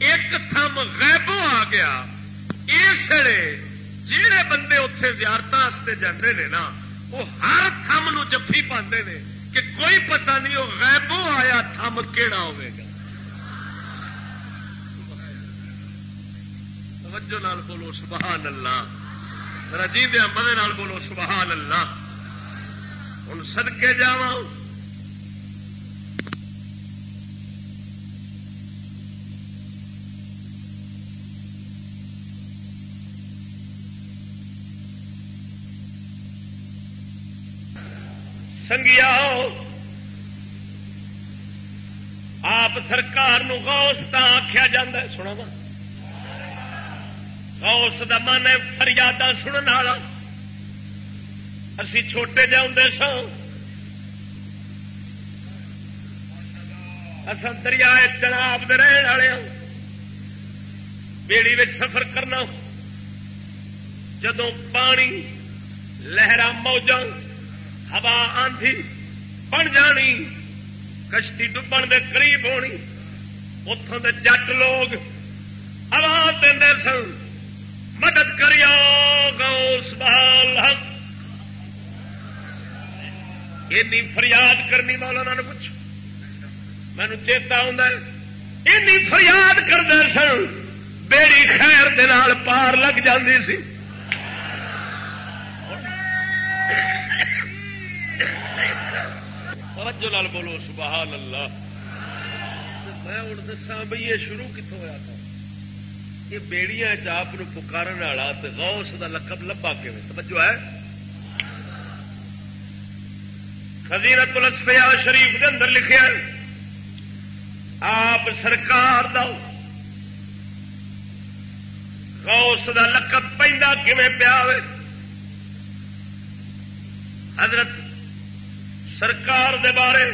ایک تھم غیبوں آ گیا اس جہے بندے اتے زیارت جانے نے نا وہ ہر تھم نو جفی پاندے نے کہ کوئی پتہ نہیں وہ غیبوں آیا تھم کہڑا ہوے گا توجہ نال بولو، سبحان اللہ۔ رجی دیا مدد بولو، سبحان اللہ۔ ہوں سدکے جا سنگیا آپ سرکار نو غوث آخیا جا سنا غوث دا من فریاد سننے والا۔ اسی چھوٹے جاؤں سو اصل دریا چناب رہن والے ہاں۔ بیڑی سفر کرنا۔ جدو پانی لہرا موجہ ہوا آندھی بن جانی، کشتی ڈبن دے قریب ہونی اتوں دے جٹ لوگ ہوا دے سن مدد کریا گوس بال حق اینی فریاد کرنی والا نے پوچھ۔ مینو چیتا ہوں اینی فریاد کرتے سن، بیڑی خیر دال پار لگ جاندی سی۔ توجہ بولو، سبحان اللہ۔ میں ہوں دسا بھائی یہ شروع کتوں ہوا تھا؟ یہ بیڑیاں چاپ پکارن والا غوث دا لقب لبا کے توجہ ہے؟ خزینت الاسفیا شریف کے اندر لکھا آپ سرکار دا غوث دا لقب پہ پیا حضرت سرکار دے بارے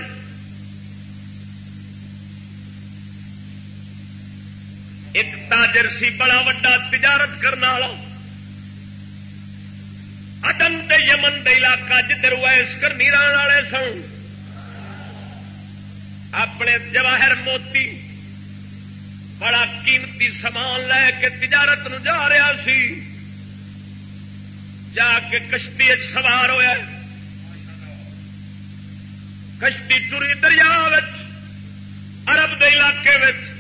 ایک تاجر سی، بڑا وڈا تجارت کرنے والا۔ اڈن دے یمن دے علاقہ جدھر ویس کرنی ران والے سن۔ اپنے جواہر موتی بڑا قیمتی سامان لے کے تجارت نو جا رہا سی۔ جا کے کشتی سوار ہوا کشتی ٹری دریا عرب دے علاقے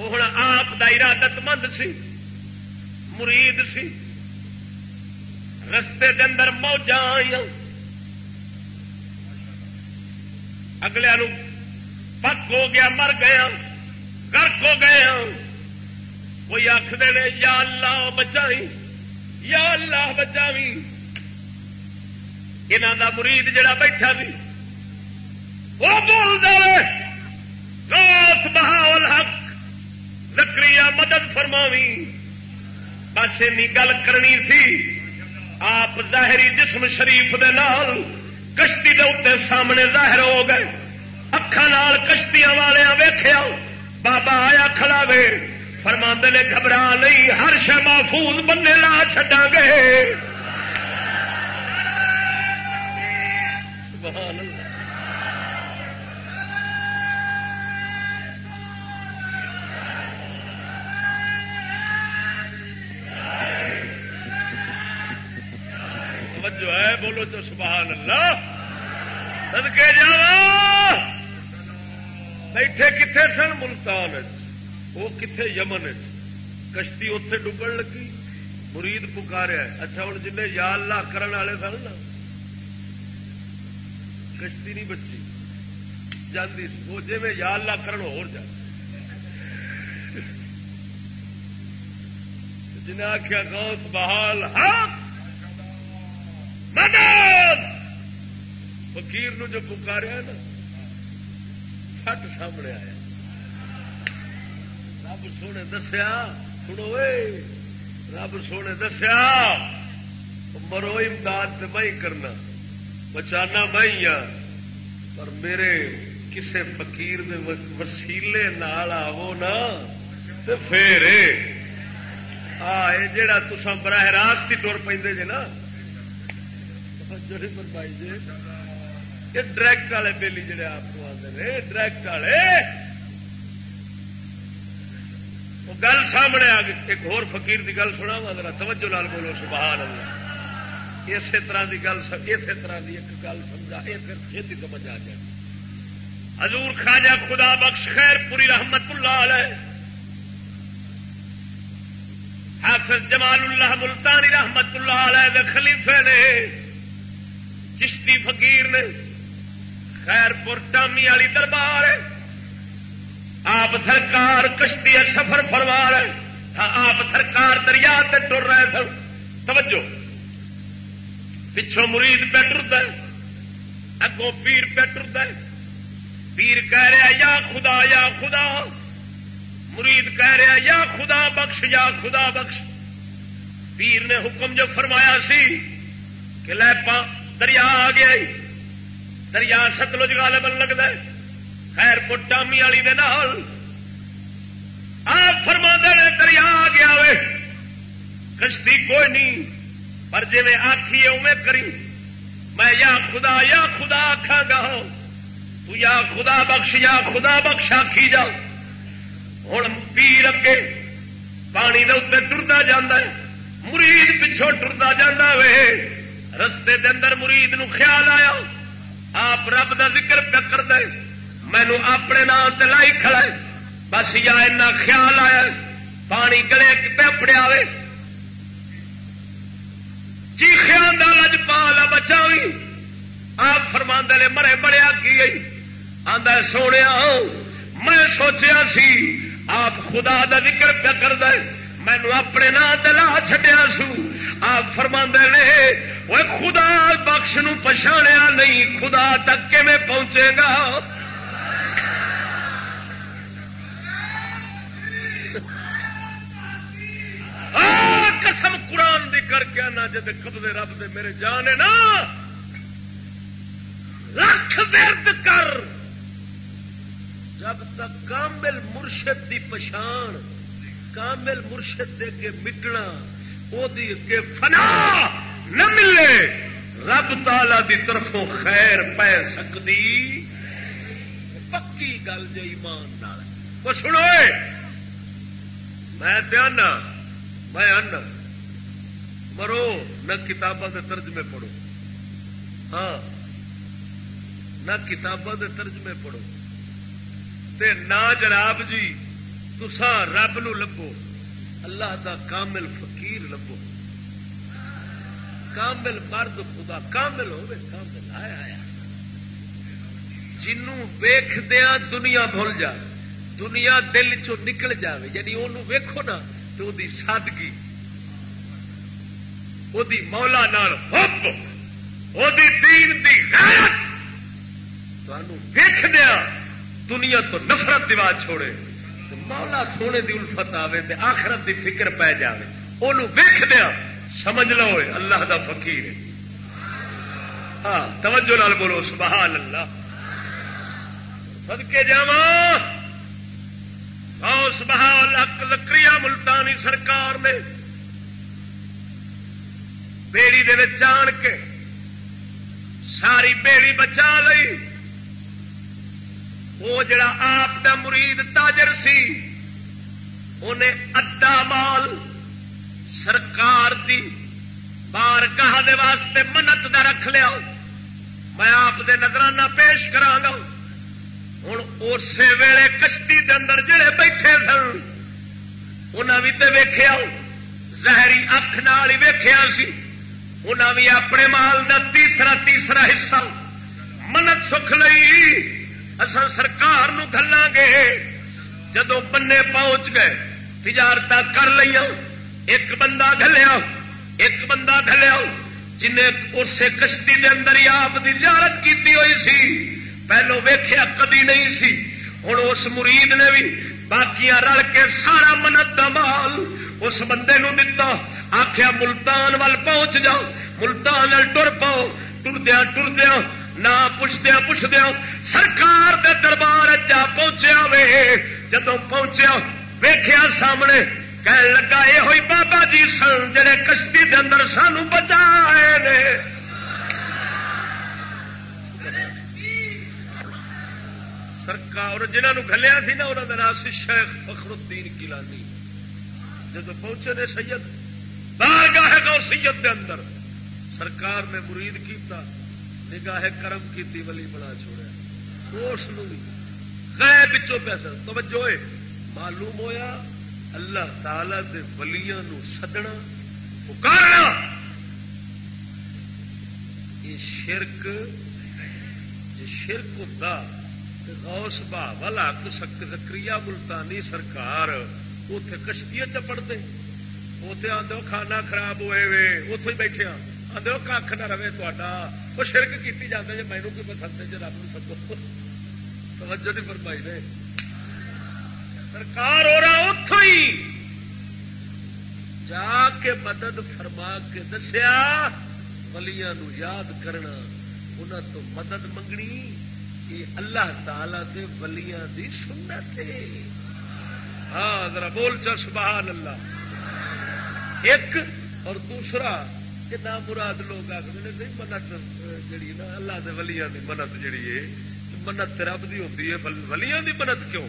وہ ہوں آپ کا ارادت مند سی، مرید سی۔ رستے دے اندر موجا آئی اگلے پک ہو گیا، مر گیا گرک ہو گیا کوئی آخر یا اللہ بچائی یا اللہ بچاوی یہاں کا مرید جڑا بیٹھا سی وہ بول دے بہاول حق زکری مدد فرماوی بس این گل کرنی سی، آپ ظاہری جسم شریف دے نال کشتی دے اتنے سامنے ظاہر ہو گئے۔ اکھان کشتیاں والے ویخیا بابا آیا کھڑا وے فرما نے، گھبرا نہیں، ہر شہ محفوظ، بندے لا چڈا گے۔ جو ہے بولو تو سبحان اللہ۔ سدکے جا بیٹھے کتنے سن؟ ملتان وہ کتنے یمن کشتی اتے ڈبن لگی۔ مرید پکاریا۔ اچھا ہوں جن یا اللہ کرن والے سن نا۔ کشتی نہیں بچی۔ جاتی وہ جی میں یا اللہ کرن ہو جا۔ جنہیں آخیا گوت بحال ہاتھ فقیر نو جو پکاریا نا فٹ سامنے آیا۔ رب سونے دسیا، سنو رب سونے دسیا، مرو امداد میں کرنا، بچانا میں ہاں پر میرے کسے فقیر دے وسیلے نال آو نا تو پھر جڑا تسا براہ راست ہی ٹر پہ جی نا جی یہ ڈائریکٹ والے بےلی جڑے آپ کو آتے ہیں ڈائریکٹ والے۔ وہ گل سامنے آ گئی۔ ایک ہور فقیر دی گل سنا وا ذرا توجہ لال بولو سبحان اللہ اسی طرح دی گل اسی طرح دی ایک گل سمجھا یہ پھر چھتی سمجھ آ جائے حضور خواجہ خدا بخش خیر پوری رحمت اللہ علیہ۔ حافظ جمال اللہ ملتانی رحمت اللہ علیہ خلیفے نے، چشتی فقیر نے خیر پور ٹامی والی دربار آپ سرکار کشتی سفر فرما رہے ہاں، آپ سرکار دریا تے ٹر رہے سن۔ توجہ۔ پچھوں مرید پہ ٹرد اگوں پیر پہ ٹرد پیر کہہ رہا یا خدا یا خدا۔ مرید کہہ رہا یا خدا بخش، یا خدا بخش۔ پیر نے حکم جو فرمایا سی کہ لے پا، دریا آ گیا دریا ستلج گال بن لگتا ہے۔ خیر پٹامی والی آپ فرما نے دریا آ گیا وے۔ کشتی کوئی نہیں۔ پر جی میں آخی اوے کری۔ میں یا خدا یا خدا آخا گا۔ تو یا خدا بخش، یا خدا بخش آخی جا۔ ہوں پیر اگے پانی دے اتنے ٹرتا جا مرید پچھوں ٹرتا جا وے۔ رستے دے اندر مرید نو خیال آیا۔ آپ رب دا ذکر پہ کر دے مینو اپنے نام لائی کھڑا بس یا اینا خیال آیا پانی گلے پہ پڑیا جی خیال لج پالا بچا بھی۔ آپ فرما نے مرے بڑیا کی آدھا سونے میں سوچیا سی، آپ خدا دا ذکر پہ کر دے مینو اپنے نام دلا چڈیا سو۔ آپ فرما نے وہ خدا بخش نو پچھاڑیا نہیں، خدا تک میں پہنچے گا؟ قسم قرآن دی کر کے آنا جب قبضے رب دے میرے جانے نا۔ لکھ درد کر۔ جب تک کامل مرشد دی پچھان کامل مرشد دے کے مٹنا وہ فنا نہ ملے۔ رب تالا دی طرفوں خیر پی سکتی۔ پکی گل جی ایمان وہ سنو میں دیا میں ان مرو، نہ کتابوں کے ترجمے پڑھو۔ ہاں نہ کتابوں کے ترجمے پڑھو۔ تے نہ جناب جی تسا رب نو لبو، اللہ دا کامل فقیر لبو۔ کامل مرد خدا، کامل ہوے کامل آیا آیا۔ جنوں ویخدیا دنیا بھول جا، دنیا دل چو نکل جاوے یعنی انہوں ویکھو نا تو دی سادگی۔ وہ مولا نال حب وہ دین دی غیرت۔ ویخ دیا دنیا تو نفرت دیوا چھوڑے۔ مولا سونے دی الفت آوے تے آخرت دی فکر پی جائے وہ ویخ دیا سمجھ لو اللہ دا فقیر ہے ہاں توجہ نال بولو سبحان اللہ سدکے جا سبحان، حق لکری ملتانی سرکار نے بیڑی دے آن کے ساری بیڑی بچا لئی۔ وہ جڑا آپ دا مرید تاجر سی، انہیں ادا مال سرکار دی بار گاہ دے واسطے منت دا رکھ لیا۔ میں آپ دے نظرانہ پیش کرا گا ہوں اسی ویلے کشتی دے اندر جڑے بیٹھے سن انہیں بھی تو ویخیا زہری اکھ نال ہی ویخیا سی۔ انہیں بھی اپنے مال کا تیسرا تیسرا حصہ منت سکھ لئی۔ اصل سرکار گلا گے۔ جدو بنے پہنچ گئے تجارت کر لیا ایک بندہ گلیا ایک بندہ گلیا جنہیں اسے کشتی دے اندر ہی آپ کی زیارت کی ہوئی سی، پہلو ویخیا کدی نہیں سی۔ ہوں اس مرید نے بھی باقی رل کے سارا منت کا مال اس بندے نو دتا۔ آخیا ملتان وال پہنچ جاؤ، ملتان ٹر پاؤ۔ ٹردیا ٹردیا نہ پوچھدیا پوچھدیا سرکار دے دربار جا پہنچیا وے جدو پہنچیا ویخیا سامنے کہن لگا یہ ہوئی بابا جی سن جڑے کشتی دے اندر سانو بچا سرکار جنہوں گلیا سی نا انہوں کا نام سی شیخ فخر الدین کیلانی جب پہنچے نے سید بار گاہ گا سید دے اندر سرکار نے مرید کیتا نگاہ کرم کیتی ولی بنا چھوڑا اس غیر بچوں پیسہ توجہ معلوم ہویا اللہ تعالی دے ولیاں نو سدنا پکارنا یہ شرک یہ شرک ہوتا غوث بہاول حق سکری ملتانی سرکار اتے کشتی چپڑتے اتنے آدھے کھانا خراب ہوئے وے اتے بیٹھے آدھے کھ نہ رہے تا وہ شرک کی جاتا جی مینو کی پسند ہے جی رب سب توجہ نہیں فرمائی نے سرکار ہو رہا اتو ہی جا کے مدد فرما کے دسیا ولیاں یاد کرنا انہوں تو مدد منگنی یہ اللہ تعالی دے ولیاں دی سنت ہے ہاں ذرا بول چل سبحان اللہ ایک اور دوسرا کہ نہ مراد لوگ آخر نہیں منت جڑی نا اللہ دے ولیاں دی منت جڑی ہے منت رب دی ہوتی ہے ولیاں دی منت کیوں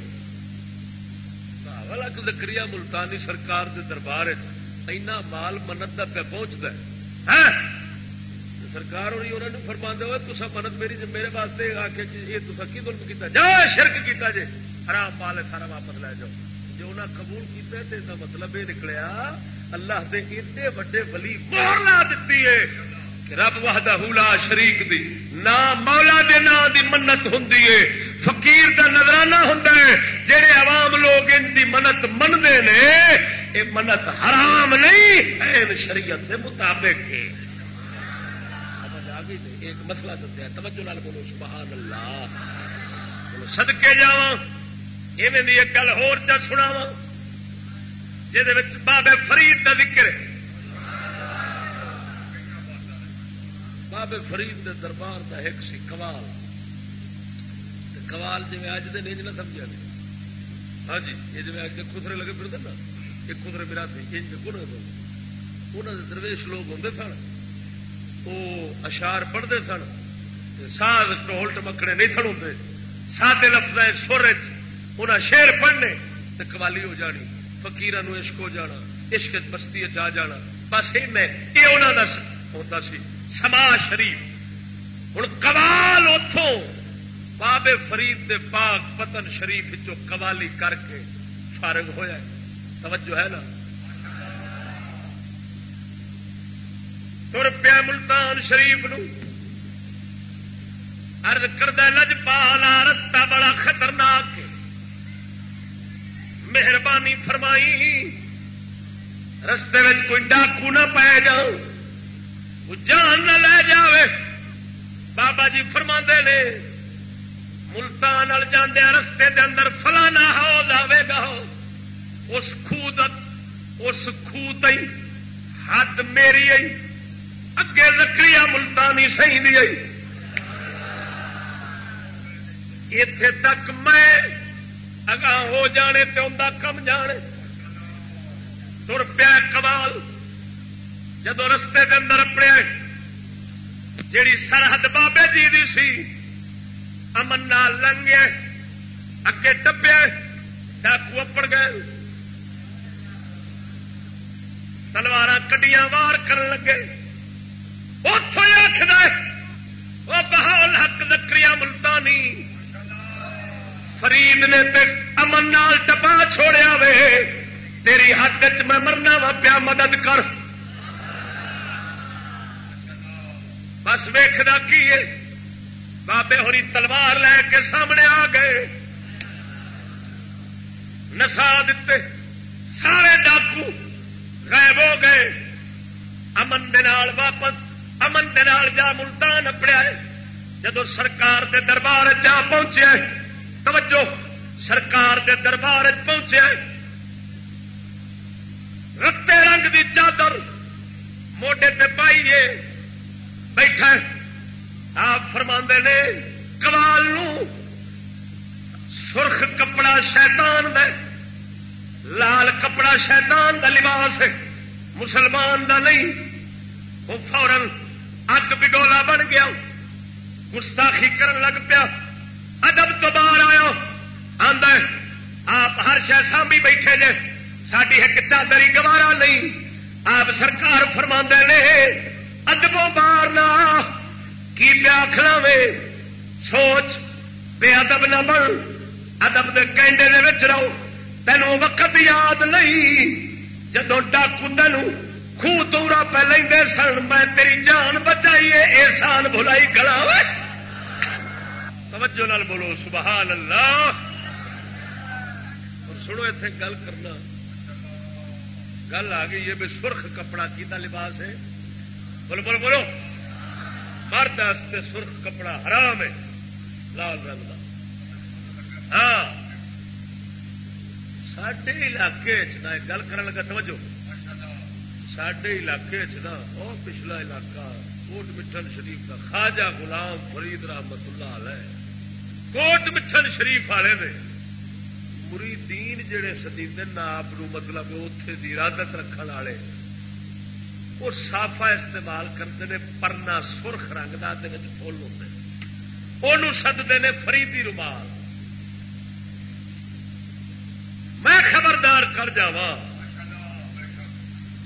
لک زکری ملتانی سرکار دے دربار اینا مال منت کا پہ پہنچتا ہے سرکار ہوئی انہوں نے فرما دے تو منت میری میرے واسطے آ کے یہ تو کی ظلم کیتا جا شرک کیتا جے حرام مال ہے سارا واپس لے جاؤ جو انہیں قبول کیتا ہے تو مطلب یہ نکلیا اللہ دے ایڈے وڈے ولی مہر لا دیتی ہے کہ رب وحدہ لا شریک دی، نہ مولا دے نا دی منت ہوں فقیر دا نظرانہ ہوں جہے عوام لوگ ان کی منت منتے ہیں یہ منت حرام نہیں، این شریعت کے مطابق ہے۔ ایک مسئلہ دسیا، توجہ لال بولو، سبحان اللہ۔ بولو سدکے جا ایک گل ہو سناوا جہد بابے فرید کا ذکر ہے۔ بابے فرید دے دربار دا ایک سی کوال کوال جی اج دن انج نہ سمجھا نہیں ہاں جی یہ جی اج خسرے لگے پھر نا، یہ خسرے میرا انج کون انہوں نے درویش لوگ ہوں سن۔ وہ اشار پڑھتے سن۔ ساگ ٹول ٹمکڑے نہیں سن ہوں سادے لفظ سر انہیں شیر پڑھنے تو قوالی ہو جانی۔ فکیر عشق ہو جانا، عشق بستی آ جانا۔ بس یہ انہوں کا ہوتا سی۔ سما شریف۔ ہوں کمال اتوں بابے فرید دے پاک پتن شریف قوالی کر کے فارغ ہویا ہے۔ توجہ ہے نا؟ تر پیا ملتان شریف نو۔ ارد کردہ لج پالا رستہ بڑا خطرناک۔ مہربانی فرمائی۔ رستے میں کوئی ڈاکو نہ پائے جاؤ۔ جان نہ لے جاوے۔ بابا جی فرما نے، ملتان جانے رستے دے اندر فلانا ہو جاوے گا۔ اس خود اس خوت حد میری آئی اگے لکڑی ملتانی سی دی آئی اتے تک میں اگاں ہو جانے تو ان کم جانے۔ تر پیا کمال۔ جدو رستے کے اندر اپنے جیڑی سرحد بابے جی دی سی، امن نال لنگے اگے ٹپے، ڈاکو اپڑ گئے۔ تلوار کڈیاں وار کر لگے۔ اتوں آخر وہ بہول حق لکڑی ملتانی۔ فرید نے تے امن نال ٹپا چھوڑیا وے۔ تیری حد چ میں مرنا وا پیا، مدد کر۔ بس ویخنا کی بابے ہوری تلوار لے کے سامنے آ گئے۔ نسا دیتے سارے ڈاکو غائب ہو گئے۔ امن واپس، امن جا ملتان اپڑیا جدو سرکار دے دربار جا پہنچے توجہ، سرکار دے دربار پہنچے رتے رنگ دی چادر، موڈے تے پائیے بیٹھا آپ فرما نے کمال سرخ کپڑا شیطان دے، لال کپڑا شیطان دا لباس مسلمان دا نہیں، وہ فورن اگ بگولا بن گیا۔ گستاخی کرن لگ پیا۔ ادب تو باہر آیا آدھا آپ ہر شہ سامبی بیٹھے جے ساری ایک چادری گوارا نہیں آپ سرکار فرما نے، ادبوں بار کی پیا آخنا وے؟ سوچ، بے ادب نہ بن، ادب کے کینڈے رہو تینوں وقت یاد نہیں جدو ڈاکو تین خوہ تورا پہ لے سن، میں تیری جان بچائیے احسان بھلائی کھڑا توجہ نال بولو، سبحان اللہ۔ اور سنو اتنے گل کرنا۔ گل آ گئی ہے بھی سرخ کپڑا کیتا لباس ہے۔ بولو بولو بولو۔ مرد سرخ کپڑا حرام ہے۔ لال رنگ کا ہاں۔ سڈے علاقے گل کر لگا، توجہ۔ سڈے علاقے وہ پچھلا علاقہ، کوٹ مٹھن شریف کا خواجہ غلام فرید رحمت اللہ علیہ۔ کوٹ مٹھن شریف والے نے مریدین جڑے سدی آپ مطلب اتے کی ارادت رکھنے والے۔ وہ سافا استعمال کرتے ہیں، پرنا سرخ رنگ کا فل ہوتے وہ سدتے ہیں فریدی رومال۔ میں خبردار کر جا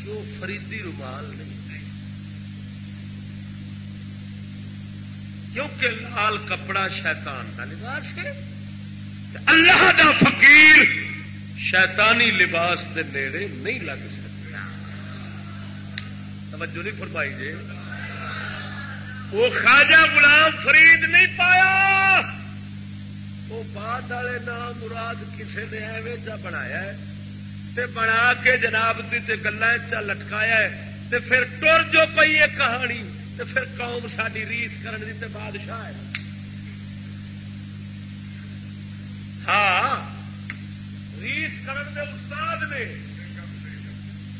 کہ وہ فریدی رومال نہیں کیونکہ لال کپڑا شیطان کا لباس ہے۔ اللہ دا فقیر شیطانی لباس دے نیڑے نہیں لگ سکتا۔ توجہ نہیں فرمائی جی۔ وہ خواجہ غلام فرید نہیں پایا۔ وہ بعد والے نام مراد کسی نے ایویں چا بنایا تے بنا کے جناب کی گلا چا لٹکایا تے پھر ٹر جو پی ہے کہانی۔ تے پھر قوم ساری ریس کرنے تے بادشاہ ہے۔ ہاں ریس کرن دے استاد نے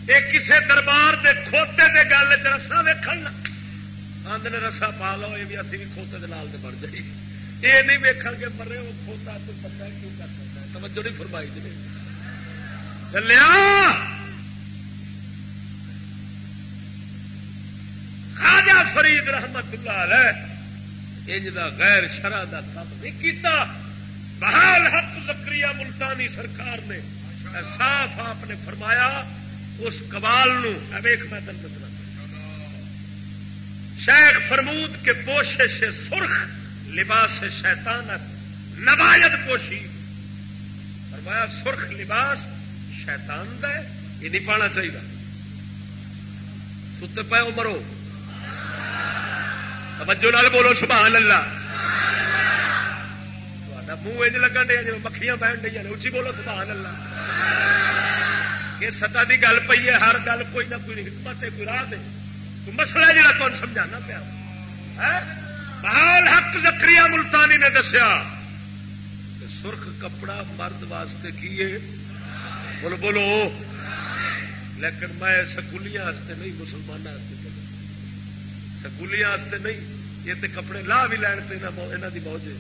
یہ کسے دربار دے کھوتے دے گل رسا ویکن آدھے نے رسا پا لو، یہ بھی ابھی بھی کھوتے دے نال بن جائے یہ نہیں ویکھ کے مرے وہ کھوتا تو بندہ کیوں کر سکتا ہے؟ توجہ نہیں فرمائی جی چلیا! فرید رحمت اللہ علیہ، انج دا غیر شرح دا کام نہیں کیتا۔ بحال حق زکری ملتانی سرکار نے صاف آپ نے فرمایا، اس کبال ویخ میں تن دسنا۔ شیخ فرمود کے پوشے سے سرخ، لباس شیطان نبایت پوشی۔ فرمایا، سرخ لباس شیطان کا ہے، یہ نہیں پانا چاہیے۔ ستے پائے مرو توجہ نال بولو، سبحان اللہ۔ منہ اج لگن دیا جی مکھیاں بہن ڈی اچھی بولو، سبحان اللہ۔ یہ سطح کی گل پی ہے، ہر گل کوئی نہ کوئی حکمت ہے، کوئی راہ دے۔ مسئلہ جا تم سمجھانا پیا؟ بال حق زکری ملتانی نے دسیا سرخ کپڑا مرد واسطے کیے بولو بولو۔ لیکن میں سکولیاں نہیں مسلمانوں سکولیاں نہیں۔ یہ تو کپڑے لا بھی لین پہ یہاں کی موج ہے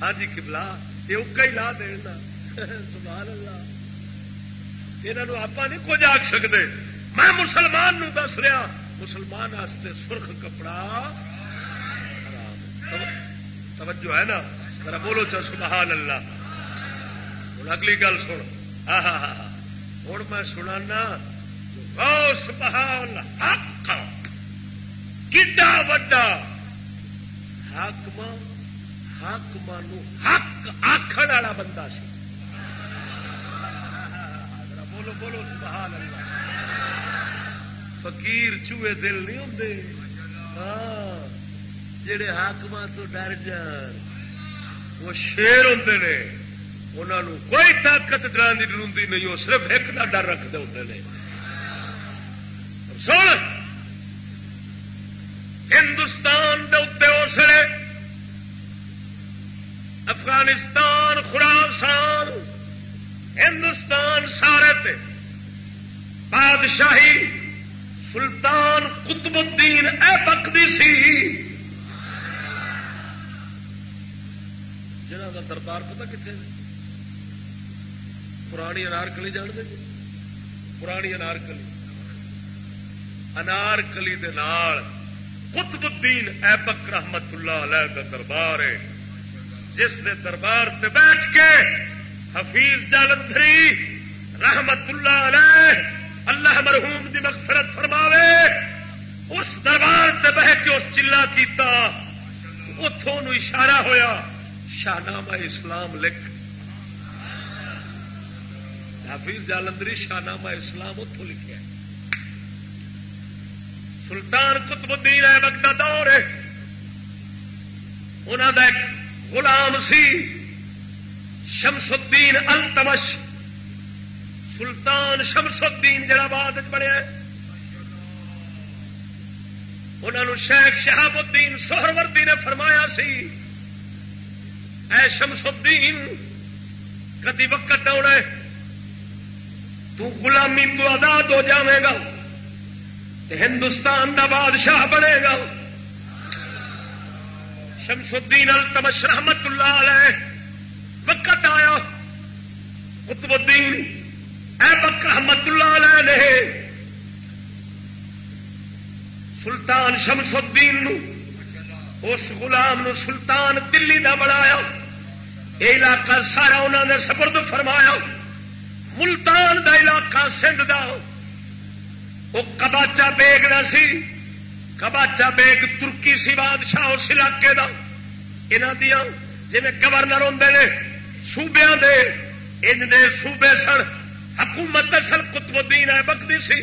ہاں جی کبلا یہ اکا ہی لا دینا سبحان اللہ۔ یہ آپ نہیں کچھ آخ سکتے میں مسلمان نو دس رہا۔ مسلمان واسطے سرخ کپڑا۔ توجہ ہے نا؟ ذرا بولو چا سبحان اللہ۔ ہوں اگلی گل سن۔ ہاں ہاں ہاں ہوں میں سنانا۔ سبحان، حق۔ کڈا وڈا حاکم حق حق آخر والا بندہ سی بولو بولو سبحان اللہ فقیر چوہے دل نہیں ہوں ہاں جڑے حاقم تو ڈر جان وہ شیر ہوں نے انہوں کوئی طاقت ڈرانی ڈروندی نہیں وہ صرف ایک کا ڈر رکھتے ہوں نے سن ہندوستان کے اتنے اسلے افغانستان خراسان، ہندوستان سارے تے، بادشاہی سلطان قطب الدین اے بکتی سی۔ جنہ کا دربار پتا کتنے پرانی انارکلی جان دے جی؟ پرانی انارکلی انارکلی دے نال قطب الدین ایبک رحمت اللہ علیہ کا دربار ہے۔ جس نے دربار سے بیٹھ کے حفیظ جالندری رحمت اللہ علیہ اللہ مرحوم دی مغفرت فرماوے۔ اس دربار سے بہ کے اس چلا کیتا۔ اتوں اشارہ ہویا، شاہنامہ اسلام لکھ۔ حفیظ جالندری شاہنامہ اسلام اتوں لکھا سلطان قطب الدین ہے بگتا دور ہے۔ انہوں کا ایک غلام سی، شمس الدین التمش۔ سلطان شمس الدین جڑا بعد بنیا انہوں شیخ شہاب الدین سہروردی نے فرمایا سی، اے شمس الدین، کدی وقت آنا تو غلامی تو آزاد ہو جائے گا۔ ہندوستان کا بادشاہ بنے گا۔ شمس الدین التمش رحمت اللہ علیہ وقت آیا۔ قطب الدین اے رحمت اللہ علیہ نے سلطان شمس الدین نو، اس غلام نو سلطان دلی دا بنایا۔ یہ علاقہ سارا انہوں نے سپرد فرمایا۔ ملتان دا علاقہ سندھ دا۔ وہ کباچا بیگ بیگنا سی کباچا بیگ ترکی سی بادشاہ اس علاقے کا یہاں دیا جی گورنر ہوں نے سوبیا دے، ان دے سوبے سن حکومت سن کتب الدین ہے بکتی سی۔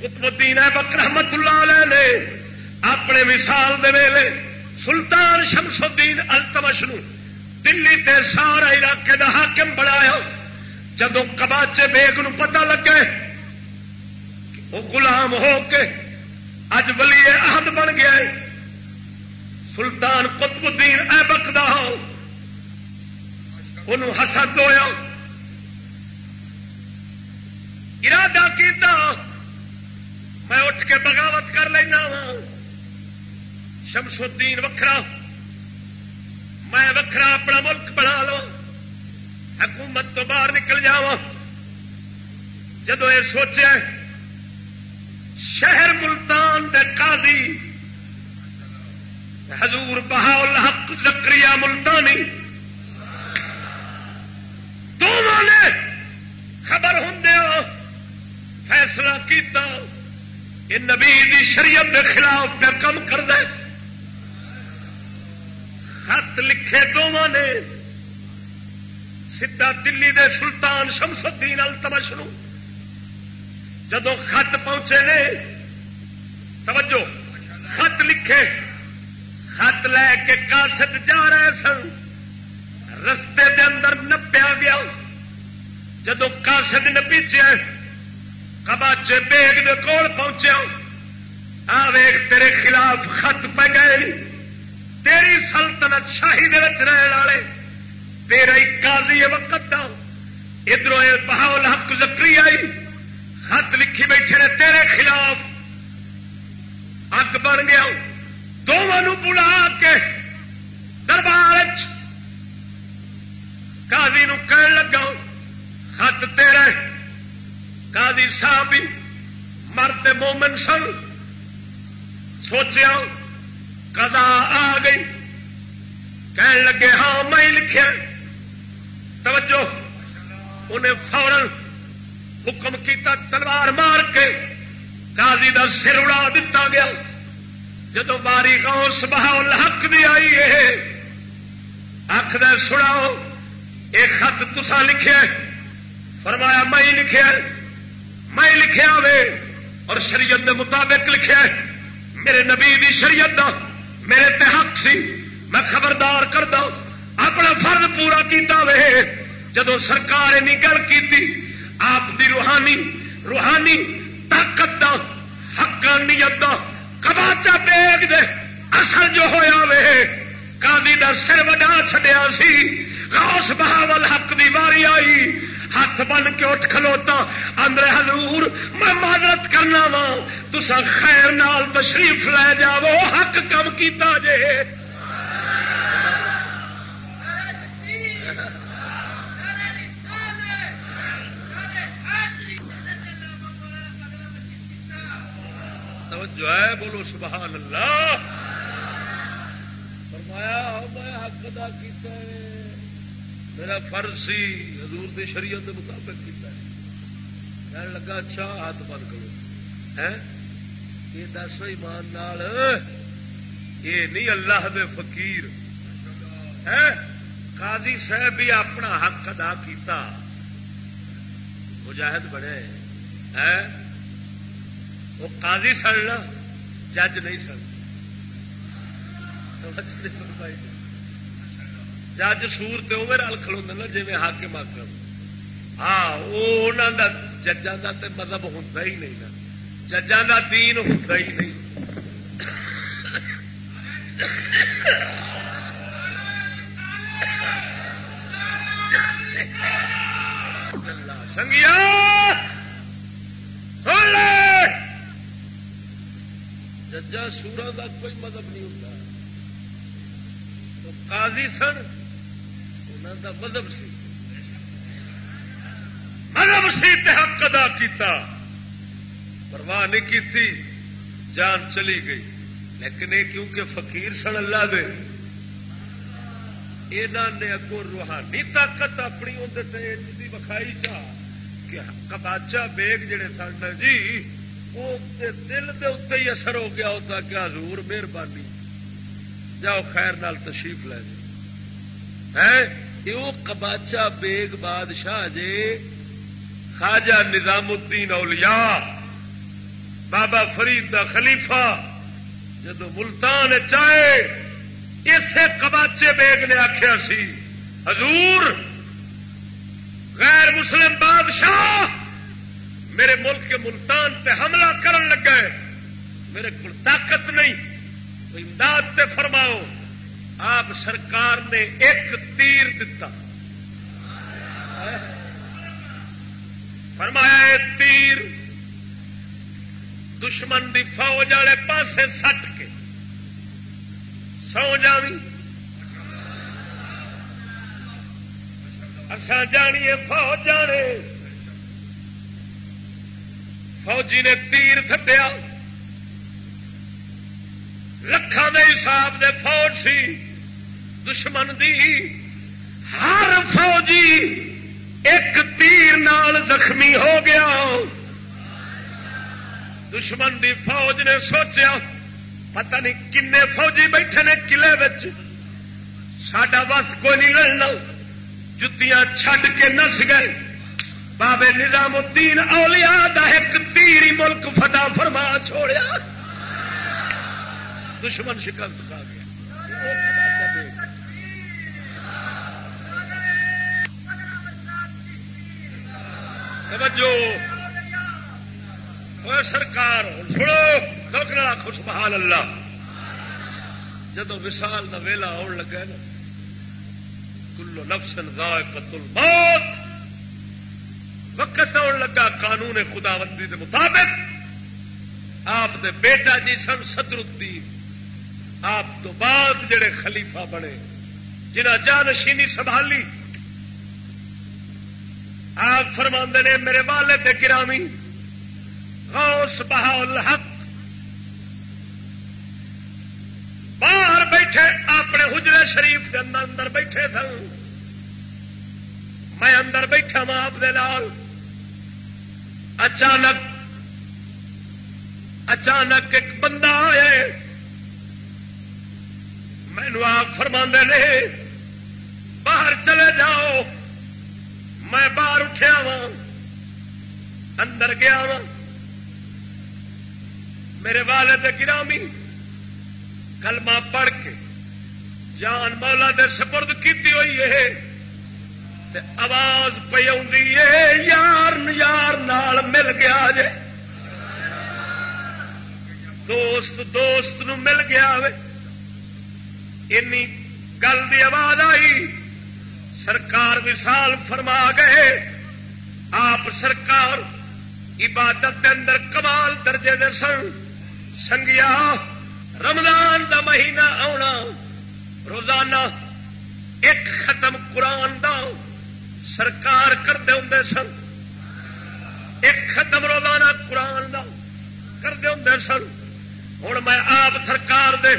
کتب الدین ہے بک رحمت اللہ علیہ نے اپنے مثال دے ویلے سلطان شمس الدین التمش نو دلی تے سارا علاقے دا حاکم بنایا۔ جدو کباچے بیگ نو پتہ لگے وہ غلام ہو کے اج ولی عہد بن گیا ہے۔ سلطان قطب الدین اے بکدا انہوں حسد ہویا۔ ارادہ کیتا۔ میں اٹھ کے بغاوت کر لینا وا۔ شمس الدین وکھرا۔ میں وکھرا اپنا ملک بنا لو حکومت تو باہر نکل جا جدو یہ سوچے شہر ملتان دے قاضی، حضور بہا الحق زکری ملتانی۔ دونوں نے خبر ہوں فیصلہ کیتا یہ نبی دی شریعت کے خلاف پہ کم کر دے خط لکھے دونوں نے سیدا دلی دے سلطان شمس الدین التمش نو۔ جدو خط پہنچے نے، توجہ، خط لکھے، خط لے کے کاسٹ جا رہے سن، رستے دے اندر نپیا گیا۔ جدو کاسٹ نپیچے کباچے بیگ دے کول پہنچیا آ ویگ تیرے خلاف خط پہ گئے تیری سلطنت شاہی دے رہنے والے۔ تیرا ہی قاضی وقت دا۔ ادھر بہاول حق زکری آئی۔ خط لکھی بیٹھے نے، تیرے خلاف اگ بن گیا۔ دونوں بلا کے دربار قاضی نو کہن لگا، خط تیرے قاضی صاحب ہی مرد مومن سن۔ سوچیا کدا آ گئی۔ کہن لگے ہاں میں لکھیا۔ توجہ، انہیں فورن حکم کیتا تلوار مار کے قاضی دا سر اڑا دتا گیا۔ جدو باری غوث بہاؤ حق بھی آئی ہے اکھ دے سڑاؤ ایک خط تسا لکھیا فرمایا، میں لکھیا میں لکھیا وے اور شریعت دے مطابق لکھیا میرے نبی دی شریعت دا، میرے تے حق سی۔ میں خبردار کر دا اپنا فرض پورا کیتا وے جدو سرکار نے گل کی آپ دی روحانی روحانی طاقت دا حقانیت دا کباچا بیگ دے اصل جو ہویا وے، قاضی دا سر وڈا چڈیا سی، غوث بہاول حق دی واری آئی، ہاتھ بن کے اٹھ کھلوتا اندر حضور میں معذرت کرنا وا تسا خیر نال تشریف لے جاو حق کم کیتا جے۔ جو ہے بولو سبحان اللہ۔ فرمایا میں حق ادا کیتا ہے۔ میرا فرض سی، حضور دی شریعت کے مطابق کیتا ہے۔ کہنے لگا اچھا ہاتھ بند کرو۔ ہے یہ دس ایمان نال، یہ نہیں، اللہ دے فقیر۔ ہے قاضی صاحب بھی اپنا حق ادا کیتا۔ مجاہد بنے۔ ہے وہ قاضی سڑنا جج نہیں سڑ جج سور تو رل کھلو نا جی حاکم آکم ہاں وہ ججان کا تو مطلب ہوتا ہی نہیں نا۔ ججان کا دین ہوتا ہی نہیں۔ سنگیا ججا سورا کا کوئی مذہب نہیں ہوتا۔ تو قاضی سن انہوں کا مذہب سی۔ مذہب سی حق ادا کیتا۔ پرواہ نہیں کی جان چلی گئی۔ لیکن یہ کیونکہ فقیر سن اللہ دے۔ انہوں نے اگو روحانی طاقت اپنی اندر وکھائی چاہ کہ کباچا بیگ جڑے سن جی دل دے اتنے ہی اثر ہو گیا ہوتا کہ حضور مہربانی جاؤ خیر نال تشریف لے جاؤ۔ کباچا بیگ بادشاہ جے، خواجہ نظام الدین اولیاء، بابا فرید دا خلیفہ جدو ملتان چاہے اسے کباچے بیگ نے آخیا سی، حضور غیر مسلم بادشاہ میرے ملک کے ملتان تے حملہ کرن لگا میرے کو طاقت نہیں۔ امداد تے فرماؤ، آپ سرکار نے ایک تیر دتا۔ فرمایا تیر دشمن دی فوج والے پاسے سٹ کے۔ سو جاوی اچھا جانیے، فوج جانے۔ فوجی نے تیر تھٹیا لکھان کے حساب دے فوج سی۔ دشمن دی۔ ہر فوجی ایک تیر نال زخمی ہو گیا۔ دشمن دی فوج نے سوچیا، پتہ نہیں کن فوجی بیٹھے نے قلعے ساڈا بس کوئی نہیں لڑنا جتیاں چھڈ کے نس گئے۔ بابے نظام الدین اولیاء دا ایک تیری ملک فتح فرما چھوڑیا۔ دشمن شکست کھا گیا۔ توجہ۔ سرکار، سنو سوکھنا خوش بحال اللہ۔ جدو وسال کا ویلا آن لگا نا، کلو نفسن ذائقت الموت وقت آن لگا قانون خدا بندی کے مطابق۔ آپ دے بیٹا جی سن ستر الدین آپ تو بعد جڑے خلیفہ بنے۔ جنہ جانشینی سنبھالی۔ آپ فرما نے، میرے والے تے گرامی، غوث بہا الحق۔ باہر بیٹھے، اپنے حجرے شریف کے اندر اندر بیٹھے سن۔ میں اندر بیٹھا وا آپ لال اچانک اچانک ایک بندہ آئے مینو آپ فرما نے، باہر چلے جاؤ، میں باہر اٹھیا وا اندر گیا وا میرے والد گرامی، کلمہ پڑھ کے جان مولا دے سپرد کیتی ہوئی ہے۔ آواز پی یار یار نال مل گیا جے۔ دوست دوست نو مل گیا گل دی آواز آئی، سرکار وسال فرما گئے۔ آپ سرکار عبادت دے اندر کمال درجے دے سن۔ سنگیا، رمضان دا مہینہ آنا روزانہ ایک ختم قرآن دا۔ سرکار کرتے ہوں سن۔ ایک ختم روزانہ قرآن دا کرتے ہوں سن۔ ہوں میں آپ سرکار دے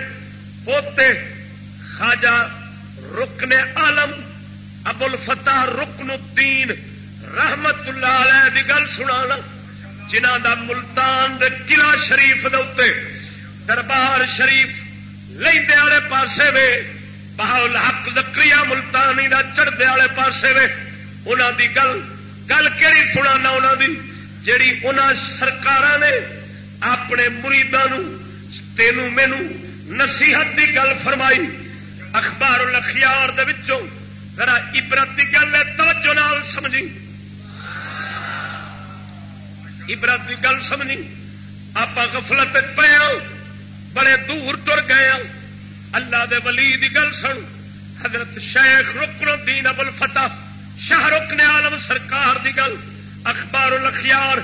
پوتے خاجا رکن عالم ابل فتح رکن الدین رحمت اللہ علیہ دی گل سنا جنہ دا ملتان دے قلعہ شریف دے دربار شریف لے والے پاسے وے بہاؤل حق زکری ملتانی دا چڑھتے والے پاسے وے۔ انہوں دی گل گل کہڑی سنا انہوں دی؟ جیڑی انہوں سرکار نے اپنے مریدان تینوں مینو نصیحت دی گل فرمائی۔ اخبار الخیار دے وچوں ذرا عبرت کی گل ہے توجہ نال سمجھی۔ عبرت کی گل سمجھی۔ آپ غفلت پے ہاں، بڑے دور تر گئے ہاں۔ اللہ دے ولی دی گل سن۔ حضرت شیخ رکن الدین ابل فتح شاہ رخ نے عالم سرکار دی گل، اخبار الاخیار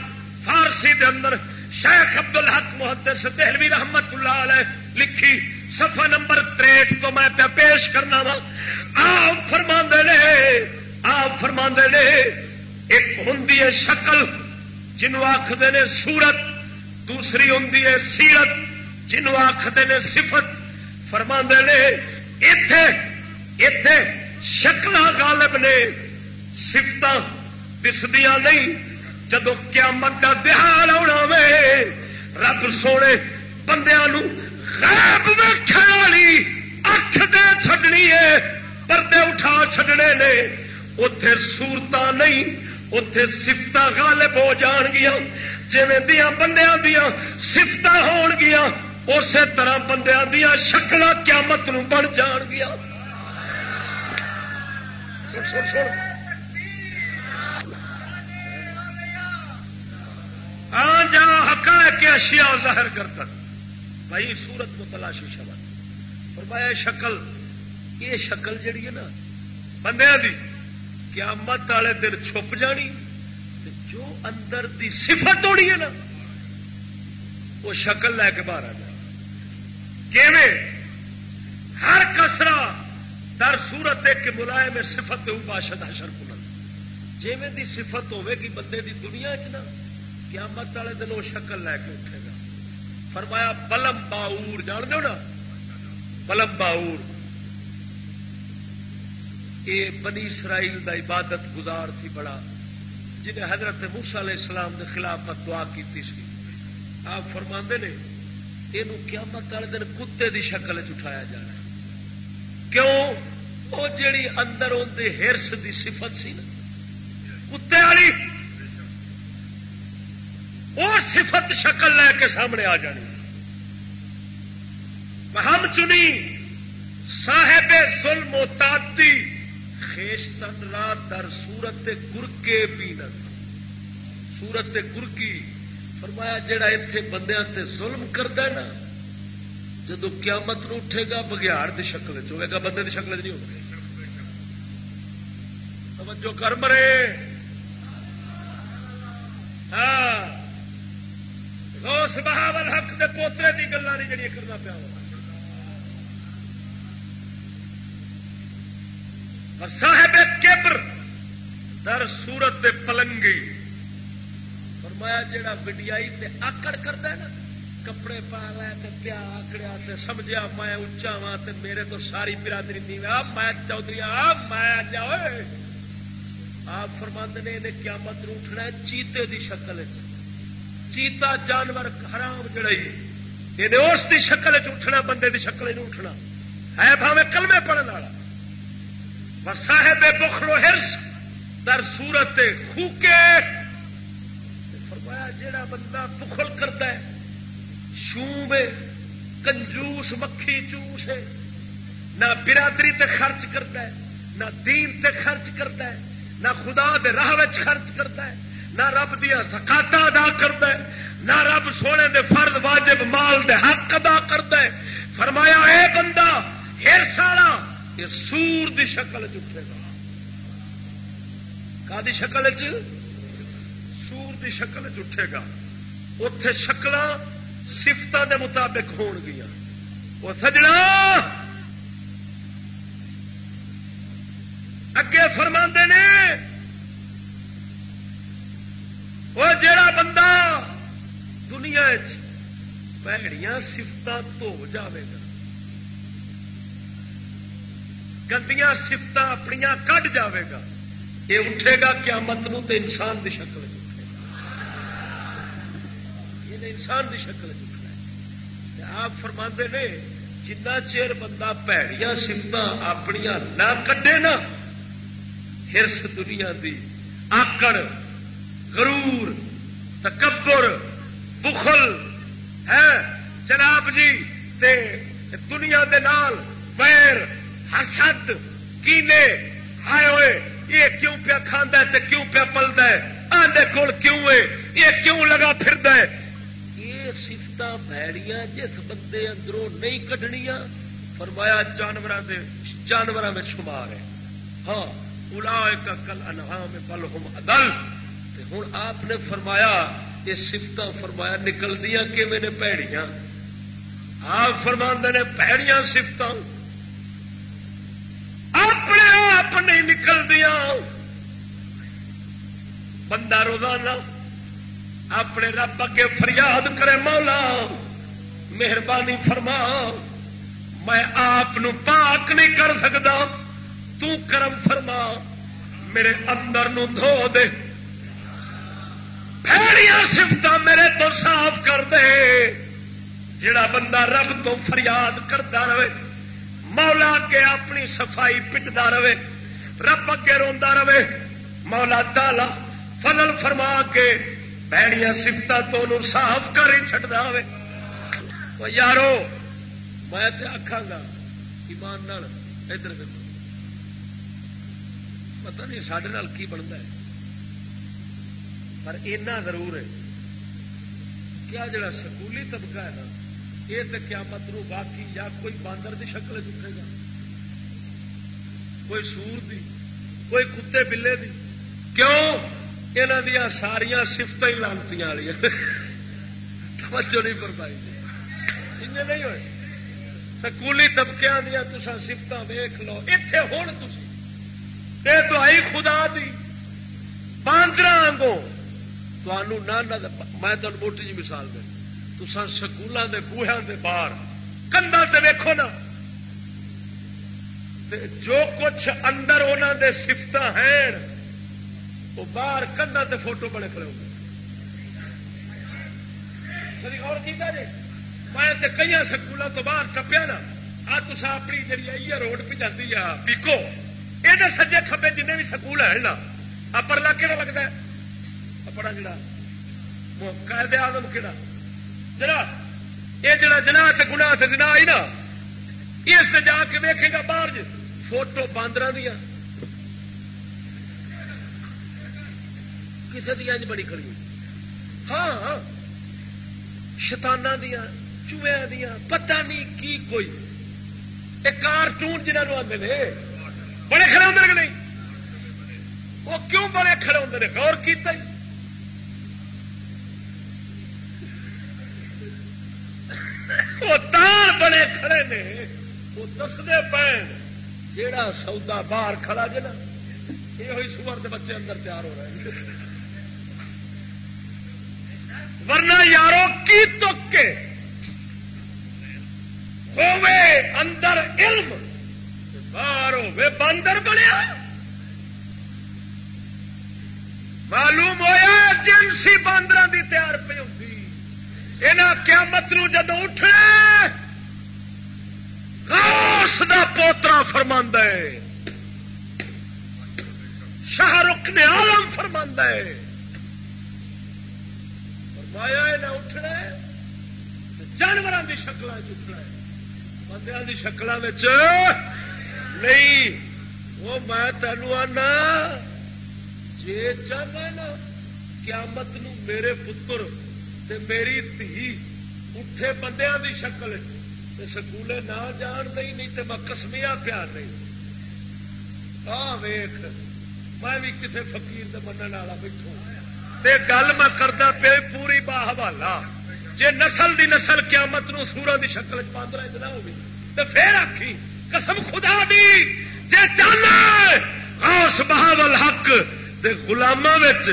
فارسی دے اندر شیخ ابد الحق محدث دہلوی رحمت اللہ علیہ لکھی، صفحہ نمبر تریٹ تو میں پہ پیش کرنا وا۔ آپ فرما نے، آپ فرما نے، ایک ہوں شکل جنو آخر نے سورت دوسری ہوں سیرت جنو آخر نے سفت فرما نے اتے اتے شکل غالب نے سفت دسدیا نہیں جدو قیامت کا دہار آنا وے رب سونے بندیا خیب والی اکھ دے چڈنی ہے پردے اٹھا چڈنے نے اتے سورت نہیں اتے سفت غالب ہو جان گیا جی دیا بندیا دیا سفت ہون گیا اسی طرح بندیا دیا شکل قیامت نو بن جان گیا ہاں جہاں حقا ہے کہ اشیاء ظاہر کرتا بھائی سورت کو تلاشی شبد فرمایا شکل، یہ شکل جڑی ہے نا، بندے دی، قیامت والے دن چھپ جانی جو اندر دی صفت ہونی ہے نا، وہ شکل لے کے باہر آ جائے۔ ہر کسرا در سورت ایک ملائم صفت باشد حشر کن۔ جیویں دی صفت ہوے گی بندے دی دنیا چ نا قیامت والے دن وہ شکل لے کے اٹھے گا۔ فرمایا، بلم باور جان دو نا؟ بلم باور یہ بنی اسرائیل دا عبادت گزار تھی بڑا، جنہیں حضرت موسا علیہ السلام کے خلاف دعا کی سی۔ آپ فرما نے یہ قیامت والے دن کتے دی شکل چٹھایا جا رہا کیوں؟ وہ جیڑی اندر اندر ہرس دی صفت سی نا۔ کتے والی وہ صفت شکل لے کے سامنے آ جانی۔ ہم چنی صاحب ظلم و تاتی خیشتن رات در سورت گرکے پینت سورت گرکی فرمایا جڑا اتے بندے تے ظلم کرتا نا، جدو قیامت نو اٹھے گا بگیار کی شکل چ گا بندے کی شکل چ نہیں ہوگا۔ توجہ کر مرے۔ ہاں۔ غوث بہاول حق دے پوترے کی گلا نہیں جڑی کرنا پیا اور صاحب کبر در سورت پلنگی فرمایا جڑا وڈیائی تے آکڑ کرتا ہے نا، کپڑے پا لے تے پیا آکڑیا تے سمجھا میں اچا وا تے میرے تو ساری برادری نیو میں چودھری، آ میں جاؤ آپ فرما نے انہیں قیامت اٹھنا چیتے دی شکل چ چیتا جانور حرام جڑی یہ یعنی اس کی شکل اٹھنا، بندے کی شکل اٹھنا۔ ہے بھاوے کلمے پڑھنے والا۔ صاحب بخلو ہرس در سورت خوکے فرمایا، جیڑا بندہ بخل کرتا ہے، شوم کنجوس، مکھی چوس ہے، نہ برادری تے خرچ کرتا ہے، نہ دین تے خرچ کرتا ہے، نہ خدا دے راہ خرچ کرتا ہے۔ نہ رب دیا سکاتا ادا کرتا ہے، نہ رب سونے دے فرد واجب مال دے حق ادا کرتا ہے۔ فرمایا، اے بندہ، ہر سالا یہ سور دی شکل چٹھے گا۔ کا دی شکل چ سور دی شکل چٹھے گا۔ اتے شکل سفت دے مطابق ہون گیا وہ سجنا! اگے فرما نے وہ جڑا بندہ دنیا پیڑیاں سفت دھو جاوے گا۔ گندیاں سفت اپنی کھ جاوے گا۔ یہ اٹھے گا قیامت نو تے انسان دی شکل یہ انسان دی شکل آپ فرما نے جنا چیر بندہ پیڑیاں سفت اپنی نہ کڈے نا، ہرس دنیا دی آکڑ غرور، تکبر، بخل، ہے جناب جی؟ تے دنیا دے نال پیر حسد، کینے، ہائے ہوئے، یہ کیوں پیا کھانا تے کیوں پیا پلتا ہے؟ آدھے کول کیوں ہے؟ یہ کیوں لگا پھر یہ سفت بھڑیاں جس بندے اندروں نہیں کڈنیا فرمایا جانور جانوروں میں شمار ہے۔ ہاں الا کل انہا میں پل ہم ادل ہوں۔ آپ نے فرمایا یہ سفت فرمایا نکل دیا نے پیڑیاں آپ فرما نے پیڑیاں سفت اپنے آپ نہیں نکل دیا بندہ روزانہ اپنے رب اگے فریاد کرے، مولا مہربانی فرما، میں آپ پاک نہیں کر سکتا تو کرم فرما، میرے اندر نو دھو دے۔ پھیڑیاں سفت میرے تو صاف کر دے۔ جڑا بندہ رب تو فریاد کرتا رہے، مولا کے اپنی صفائی پٹتا رہے، رب اگے روا رہے۔ مولا تالا فضل فرما کے پیڑیاں سفت تو صاف کر ہی چڑتا ہو یارو، میں آخا گا، ایمان ادھر پتہ نہیں سڈے کی بنتا ہے۔ پر اینا ضرور ہے کیا جڑا سکولی طبقہ ہے نا یہ تو کیا مطلب باقی یا کوئی باندر کی شکل چکے گا کوئی سور دی کوئی کتے بلے دی کیوں یہاں دیا ساریا سفت ہی لانتی والی توجہ نہیں پر پائی نہیں ہوئے سکولی طبقے دیا تسا سفت ویخ لو اتے ہوں تھی تو آئی خدا دی باندر آگوں میں تمہیں موٹی جی مثال دیں تسا سکولوں کے بوہیا کے باہر کندا سے ویکو نا جو کچھ اندر انہوں دے سفت ہیں وہ باہر کندا تے فوٹو بڑے کھڑے ہوتے اور جی میں کئی سکولوں تو باہر ٹپیا نا آ تسا اپنی جی آئی ہے روڈ پہ جاتی ہے پیکو یہ سجے کھبے جن بھی سکول ہے نا اپرلا کہڑا لگتا ہے اپنا جڑا قائد آدم کہڑا جنا یہ جڑا جنا گنا جنا آئی نا اس جا کے ویکے گا باہر جی فوٹو باندر دیا کسی دیا بڑی کڑی ہاں, ہاں۔ شتانہ دیا چویا دیا پتہ نہیں کی کوئی۔ ایک کارٹون جنہوں آتے ہیں بڑے کھڑے ہوتے کہ نہیں؟ وہ کیوں بڑے کھڑے ہوتے ہیں غور کیتا ہی۔ وہ تار بڑے کھڑے نے، وہ دستے پے جیڑا سودا باہر کھڑا جا یہ سور کے بچے اندر تیار ہو رہے ہیں۔ ورنہ یارو کی تکے ہوے اندر علم باہر ہوے باندر بنیا معلوم ہوا جنسی باندر کی تیار پہ ہوتی یہاں قیامت نو جدو اٹھنا اس دا پوترا فرما ہے۔ شاہ رخ نے آلم فرما ہے۔ فرمایا نہ اٹھنا جانوروں کی شکل اٹھنا بندے کی شکل نہیں۔ وہ میں تینوں آنا جی چاہنا نا، قیامت نو میرے پتر تے میری دھی اٹھے بندیاں دی شکل سکولے نہ جان دئی نہیں تے میں کسمیا پیا نہیں آ ویخ میں بھی کسی فقیر دے منن والا بیٹھوں تے گل میں کردا پہ پوری با حوالہ جے نسل دی نسل قیامت نو سورا دی شکل چ باندر نہ ہوگی تے پھر آکھی قسم خدا دی جے چاہنا غوث بہاول حق دے غلاماں وچ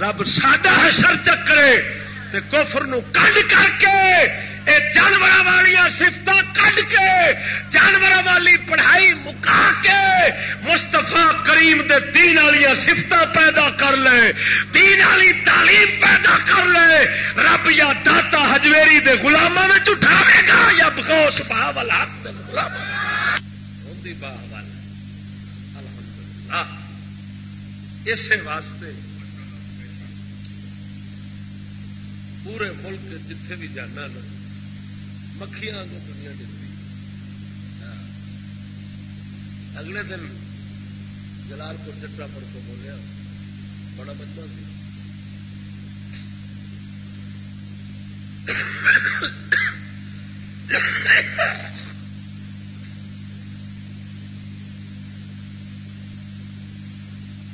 رب ساڈا حشر چکرے کفر نو کڈ کر کے جانور والی سفت کڈ کے جانور والی پڑھائی مکا کے مستفا کریم دے دین والی سفت پیدا کر لے، دین والی تعلیم پیدا کر لے، رب یا داتا ہجویری دے گلاموں میں اٹھاوے گا، یا بغوث باول حق دے گلام اسی واسطے پورے ملک جتھے بھی جانا نا، مکھیاں کو دنیا دکھتی اگلے دن جلال پور چٹا پور کو بولیا، بڑا بندہ سی۔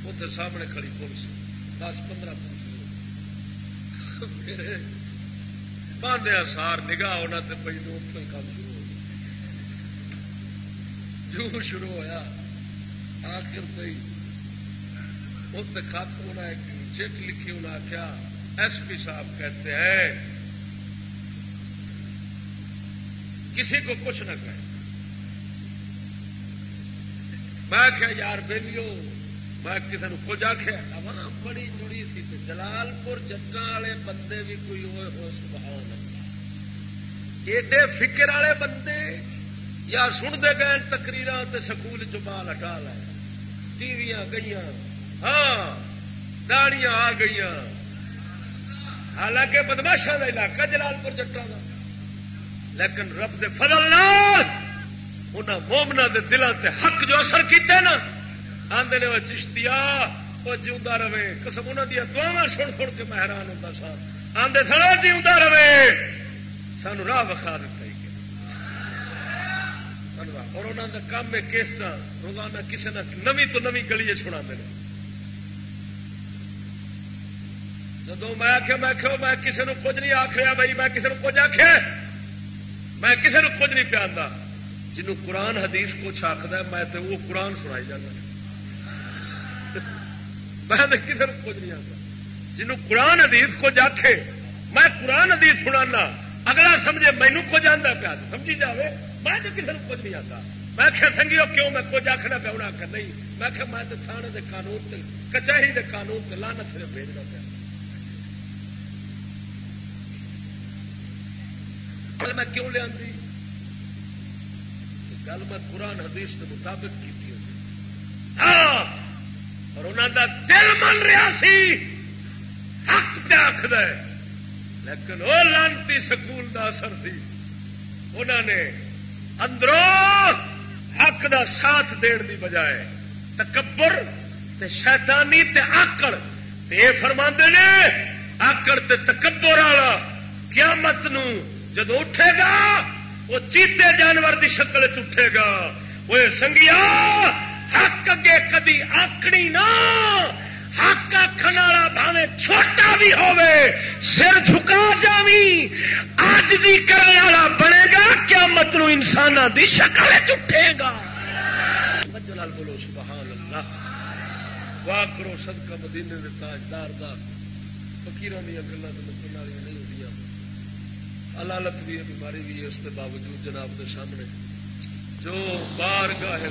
اتنے سامنے کھڑی پولیس، دس پندرہ پولیس باندھیا سار نگاہ ہونا تو پی دو کام شروع ہو جو شروع ہوا آخر پی اس خط ہونا ایک چٹ لکھی انہیں آخیا ایس پی صاحب کہتے ہیں، کسی کو کچھ نہ کہے۔ میں کیا یار بیلیو میں کسی نے کچھ آخیا بڑی جڑی تھی جلال پور جگہ والے بندے بھی کوئی ہوئے ہو سبحان ایڈے فکر والے بندے یا سنتے گئے تقریر سکول چال ہٹا لائے ٹی وی گئی ہاں داڑیاں آ گئی حالانکہ بدماشا کا علاقہ جلال پور جٹا کا لیکن رب دے فضل نال انہوں مومنا دے دلوں تے حق جو اثر کیتے نا آدھے نے وہ چشتیا وہ جیوا رہے۔ قسم انہوں دیا دعوا سن سن کے میں حیران ہوتا سا۔ آدھے سر جیوا رہے! سانو راہ وکھا دیتا ہی اور انہوں کا کام ہے کیسٹ روزانہ کسی نہ نمی تو نمی گلی چھڑا دے جب میں آخیا میں کہ میں کسی نے کچھ نہیں آخ رہا بھائی، میں کسی نے کچھ آخیا میں کسی نے کچھ نہیں پیا جنوں قرآن حدیث کچھ آخر میں تو وہ قرآن سنائی جانا ہاں۔ میں کسی نے کچھ نہیں آتا۔ جنوں قرآن حدیث کچھ آخے میں قرآن حدیث سنا اگلا سمجھے مینو کچھ آتا پیا، سمجھی جائے میں تو کسی کچھ نہیں آتا۔ میں کیا سنگی کیوں میں کچھ آخنا پیا؟ انہیں آخر نہیں۔ میں کہ میں تو تھانے کے قانون سے کچہری کے قانون سے لانت صرف بھیجنا پیا۔ گل میں کیوں لیا گل میں قرآن حدیث کے مطابق کی اور انہوں کا دل من رہا سی، حق پہ آخر لیکن وہ لانتی سکول کا اثر سی انہوں نے اندروں حق دا ساتھ دین دی بجائے تکبر تے شیطانی تے آکڑ۔ تے یہ فرما نے، آکڑ تے تکبر والا قیامت نو جدو اٹھے گا، وہ چیتے جانور دی شکل اٹھے گا۔ وہ سنگیا حق اگے کدی آکڑی نہ، حق آخر والا بھاوے چھوٹا بھی ہوے سر جھکا جاوی، آج بھی کرنے والا بنے گا کیا مطلب انسان دی شکل اٹھے گا۔ بولو سبحان اللہ واہ کرو صدقہ مدینے کے تاجدار دا۔ فکیر دیا گلوں تو مطلب مکن والی نہیں ہوتی علالت بھی ہے، بیماری بھی ہے، اس کے باوجود جناب کے سامنے۔ جو بار گاہ